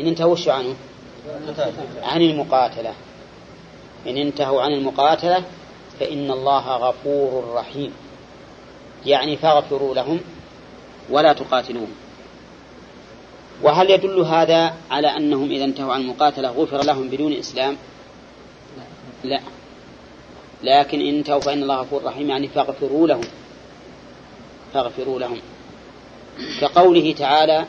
إن انتهوا وش عنه عن المقاتلة. إن انتهوا عن المقاتلة فإن الله غفور رحيم. يعني فاغفروا لهم ولا تقاتلوهم. وهل يدل هذا على أنهم إذا انتهوا عن المقاتلة غفر لهم بدون إسلام؟ لا. لكن إن انتهوا فإن الله غفور رحيم يعني فاغفروا لهم. فاغفروا لهم. كقوله تعالى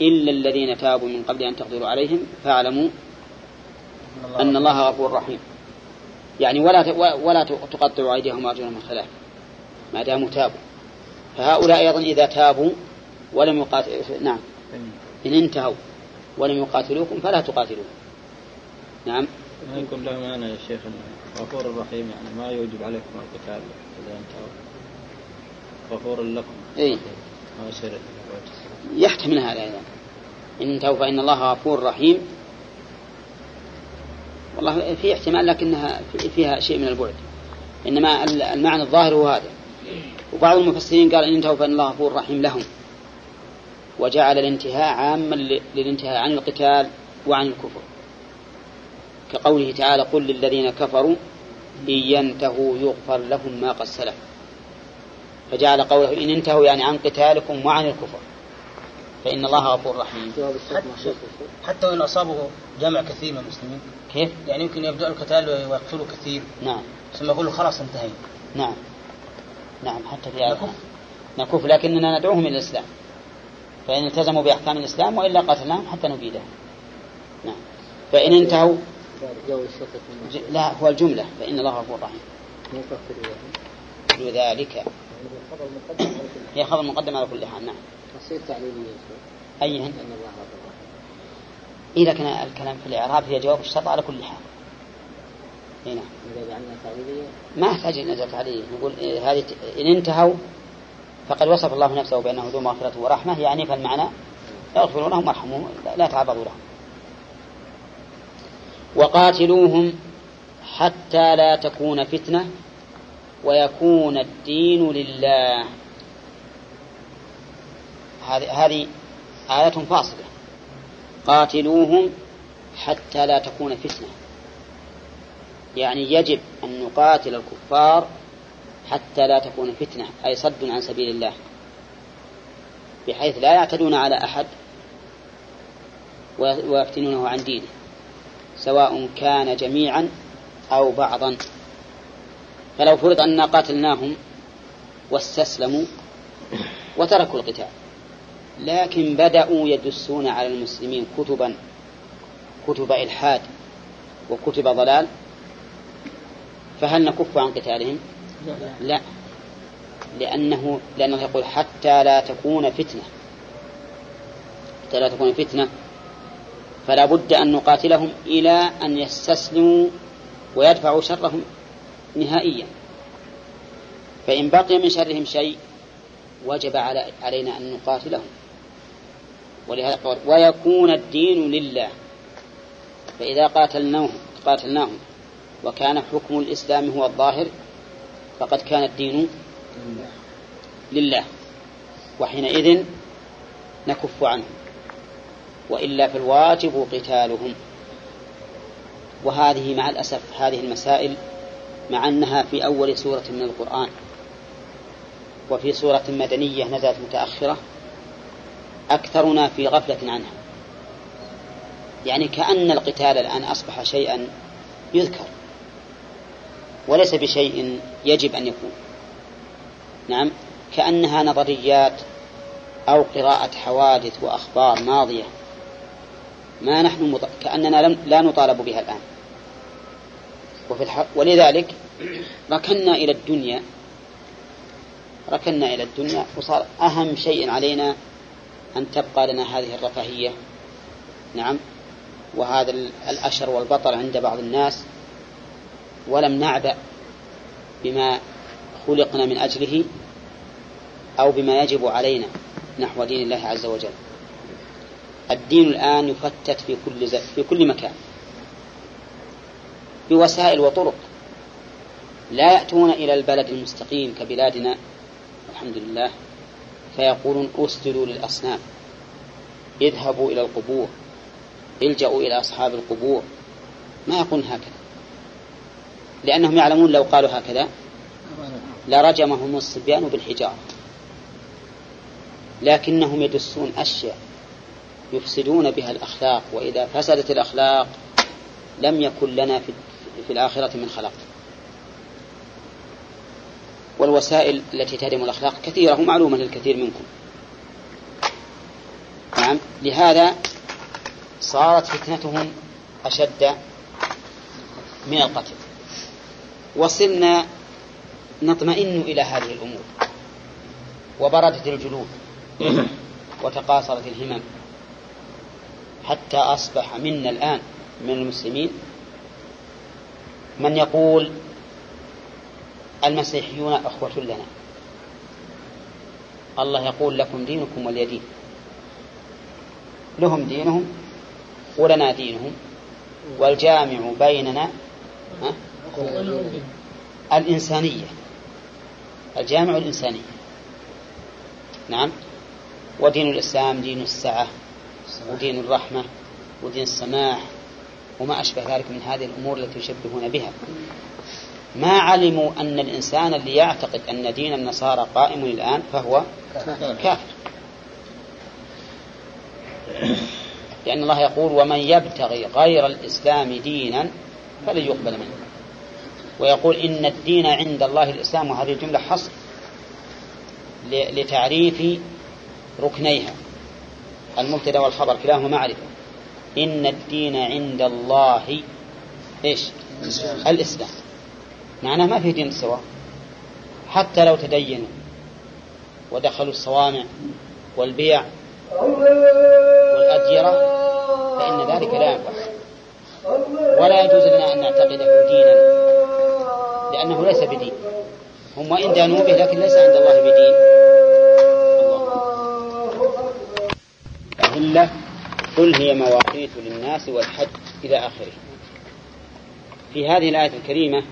إلا الذين تابوا من قبل أن تقدروا عليهم فاعلموا أن الله غفور رحيم. يعني ولا ولا تقطعوا أيديهم وأرجلهم من خلاف. ما داموا تابوا. فهؤلاء أيضا إذا تابوا ولم يقاتلوا نعم. إن انتهوا ولم يقاتلوكم فلا تقاتلوهم. نعم. يكون له معنى يا شيخ غفور رحيم يعني ما يوجب عليكم القتال إذا انتهوا. غفور لكم. إيه؟ ما يصير يحتمل هذا أيضا. إن انتهوا فإن الله غفور رحيم. والله في احتمال لكنها فيها شيء من البعد. إنما المعنى الظاهر هو هذا. وبعض المفسرين قال إن انتهوا فإن الله غفور رحيم لهم. وجعل الانتهاء عاما للانتهاء عن القتال وعن الكفر. كقوله تعالى قل للذين كفروا إن ينتهوا يغفر لهم ما قد سلف. فجعل قوله إن انتهوا يعني عن قتالكم وعن الكفر. فإن الله غفور رحيم. حتى وإن أصابه جمع كثير من المسلمين. كيف؟ يعني يمكن يبدأ القتال ويقتلوا كثير. نعم. ثم يقول خلاص انتهينا. نعم. نعم حتى في نكف نكف لكننا ندعوهم إلى الإسلام. فإن التزموا بأحكام الإسلام وإلا قتلناهم حتى نبيدهم. نعم. فإن انتهوا. لا هو الجملة. فإن الله غفور رحيم. لذلك هي خبر مقدم على كل حال. نعم. أيهن؟ إن الله غفور رحيم. إذا كان الكلام في الإعراب هي جواب الشرط على كل حال. هنا جعلنا تعليلية ما يحتاج إلى نزلت عليه نقول إيه هذه إن انتهوا فقد وصف الله نفسه بأنه ذو مغفرة ورحمة. يعني فالمعنى يغفر لهم وارحمهم لا- تعرضوا لهم. وقاتلوهم حتى لا تكون فتنة ويكون الدين لله. هذه هذه آية فاصلة. قاتلوهم حتى لا تكون فتنة. يعني يجب أن نقاتل الكفار حتى لا تكون فتنة أي صد عن سبيل الله بحيث لا يعتدون على أحد ويفتنونه عن دينه سواء كان جميعا أو بعضا. فلو فرض أننا قاتلناهم واستسلموا وتركوا القتال لكن بدأوا يدسون على المسلمين كتبا كتب إلحاد وكتب ضلال فهل نكف عن قتالهم؟ لا. لأنه لأنه يقول حتى لا تكون فتنة. حتى لا تكون فتنة. فلا بد أن نقاتلهم إلى أن يستسلموا ويدفعوا شرهم نهائيا. فإن بقي من شرهم شيء وجب على علينا أن نقاتلهم. ولهذا قال ويكون الدين لله. فإذا قاتلناهم قاتلناهم وكان حكم الإسلام هو الظاهر فقد كان الدين لله وحينئذ نكف عنهم وإلا فالواجب قتالهم. وهذه مع الأسف هذه المسائل مع أنها في أول سورة من القرآن وفي سورة مدنية نزلت متأخرة أكثرنا في غفلة عنها. يعني كأن القتال الآن أصبح شيئا يذكر. وليس بشيء يجب أن يكون. نعم. كأنها نظريات أو قراءة حوادث وأخبار ماضية. ما نحن مط... كأننا لم... لا نطالب بها الآن. وفي الح... ولذلك ركنا إلى الدنيا ركنا إلى الدنيا وصار أهم شيء علينا أن تبقى لنا هذه الرفاهية. نعم. وهذا الأشر والبطر عند بعض الناس. ولم نعبأ بما خلقنا من أجله أو بما يجب علينا نحو دين الله عز وجل. الدين الآن يفتت في كل ز... في كل مكان بوسائل وطرق. لا يأتون إلى البلد المستقيم كبلادنا الحمد لله فيقولون أسجدوا للأصنام. اذهبوا إلى القبور الجأوا إلى أصحاب القبور. ما يقولون هكذا. لأنهم يعلمون لو قالوا هكذا. لرجمهم الصبيان بالحجارة. لكنهم يدسون أشياء يفسدون بها الأخلاق وإذا فسدت الأخلاق لم يكن لنا في, في الآخرة من خلاق. والوسائل التي تهدم الأخلاق كثيرة ومعلومة للكثير منكم. نعم. لهذا صارت فتنتهم أشد من القتل. وصرنا نطمئن إلى هذه الأمور. وبردت الجلود. وتقاصرت الهمم. حتى أصبح منا الآن من المسلمين من يقول المسيحيون أخوة لنا. الله يقول لكم دينكم ولي دين لهم دينهم ولنا دينهم. والجامع بيننا؟ الإنسانية الجامع الإنسانية نعم. ودين الإسلام دين السعة ودين الرحمة ودين السماح وما أشبه ذلك من هذه الأمور التي يشبهون بها. ما علموا أن الإنسان اللي يعتقد أن دين النصارى قائم الآن فهو كافر. لأن الله يقول ومن يبتغي غير الإسلام دينا فلن يقبل منه. ويقول إن الدين عند الله الإسلام وهذه الجملة حصر لتعريف ركنيها المبتدأ والخبر كلاهما معرفة. إن الدين عند الله إيش؟ الإسلام. معناه ما في دين سواء حتى لو تدينوا ودخلوا الصوامع والبيع والأديرة فإن ذلك لا ينفع ولا يجوز لنا أن نعتقده دينا. لأنه ليس بدين. هم وإن دانوا به لكن ليس عند الله بدين. أهلة قل هي مواقيت للناس والحج إلى آخره. في هذه الآية الكريمة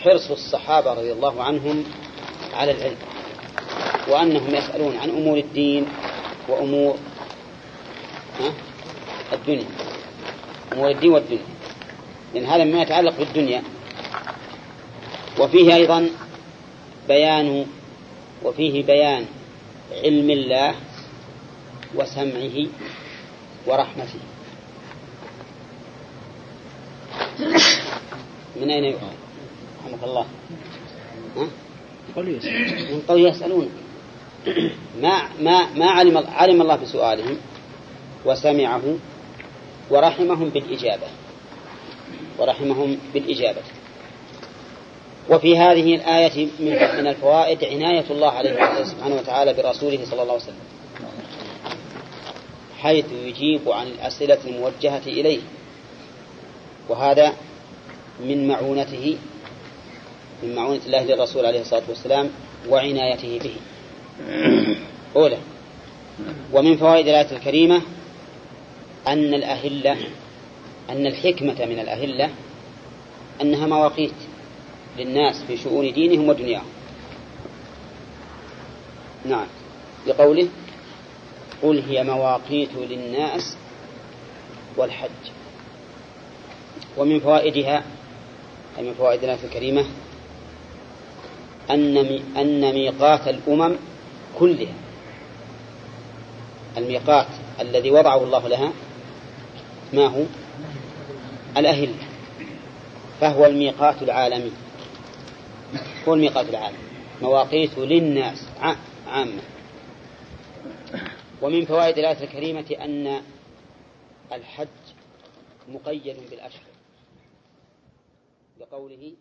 حرص الصحابة رضي الله عنهم على العلم وأنهم يسألون عن أمور الدين وأمور الدنيا. أمور الدين والدنيا. لأن هذا مما يتعلق بالدنيا. وفيه أيضا بيان وفيه بيان علم الله وسمعه ورحمته. من أين يؤخذ؟ رحمك الله. ها؟ من قول يسألون. ما ما ما علم علم الله بسؤالهم وسمعه ورحمهم بالإجابة. ورحمهم بالإجابة. وفي هذه الآية من الفوائد عناية الله عليه سبحانه وتعالى برسوله صلى الله عليه وسلم. حيث يجيب عن الأسئلة الموجهة إليه. وهذا من معونته من معونة الله للرسول عليه الصلاة والسلام وعنايته به. أولى. ومن فوائد الآية الكريمة أن الأهلة أن الحكمة من الأهلة أنها مواقيت. للناس في شؤون دينهم ودنياهم. نعم. لقوله قل هي مواقيت للناس والحج. ومن فوائدها أي من فوائد الآية الكريمة أن أن ميقات الأمم كلها الميقات الذي وضعه الله لها ما هو؟ الأهلة فهو الميقات العالمي. هو الميقات العالمي مواقيت للناس عامة. ومن فوائد الآية الكريمة أن الحج مقيد بالأشهر. بقوله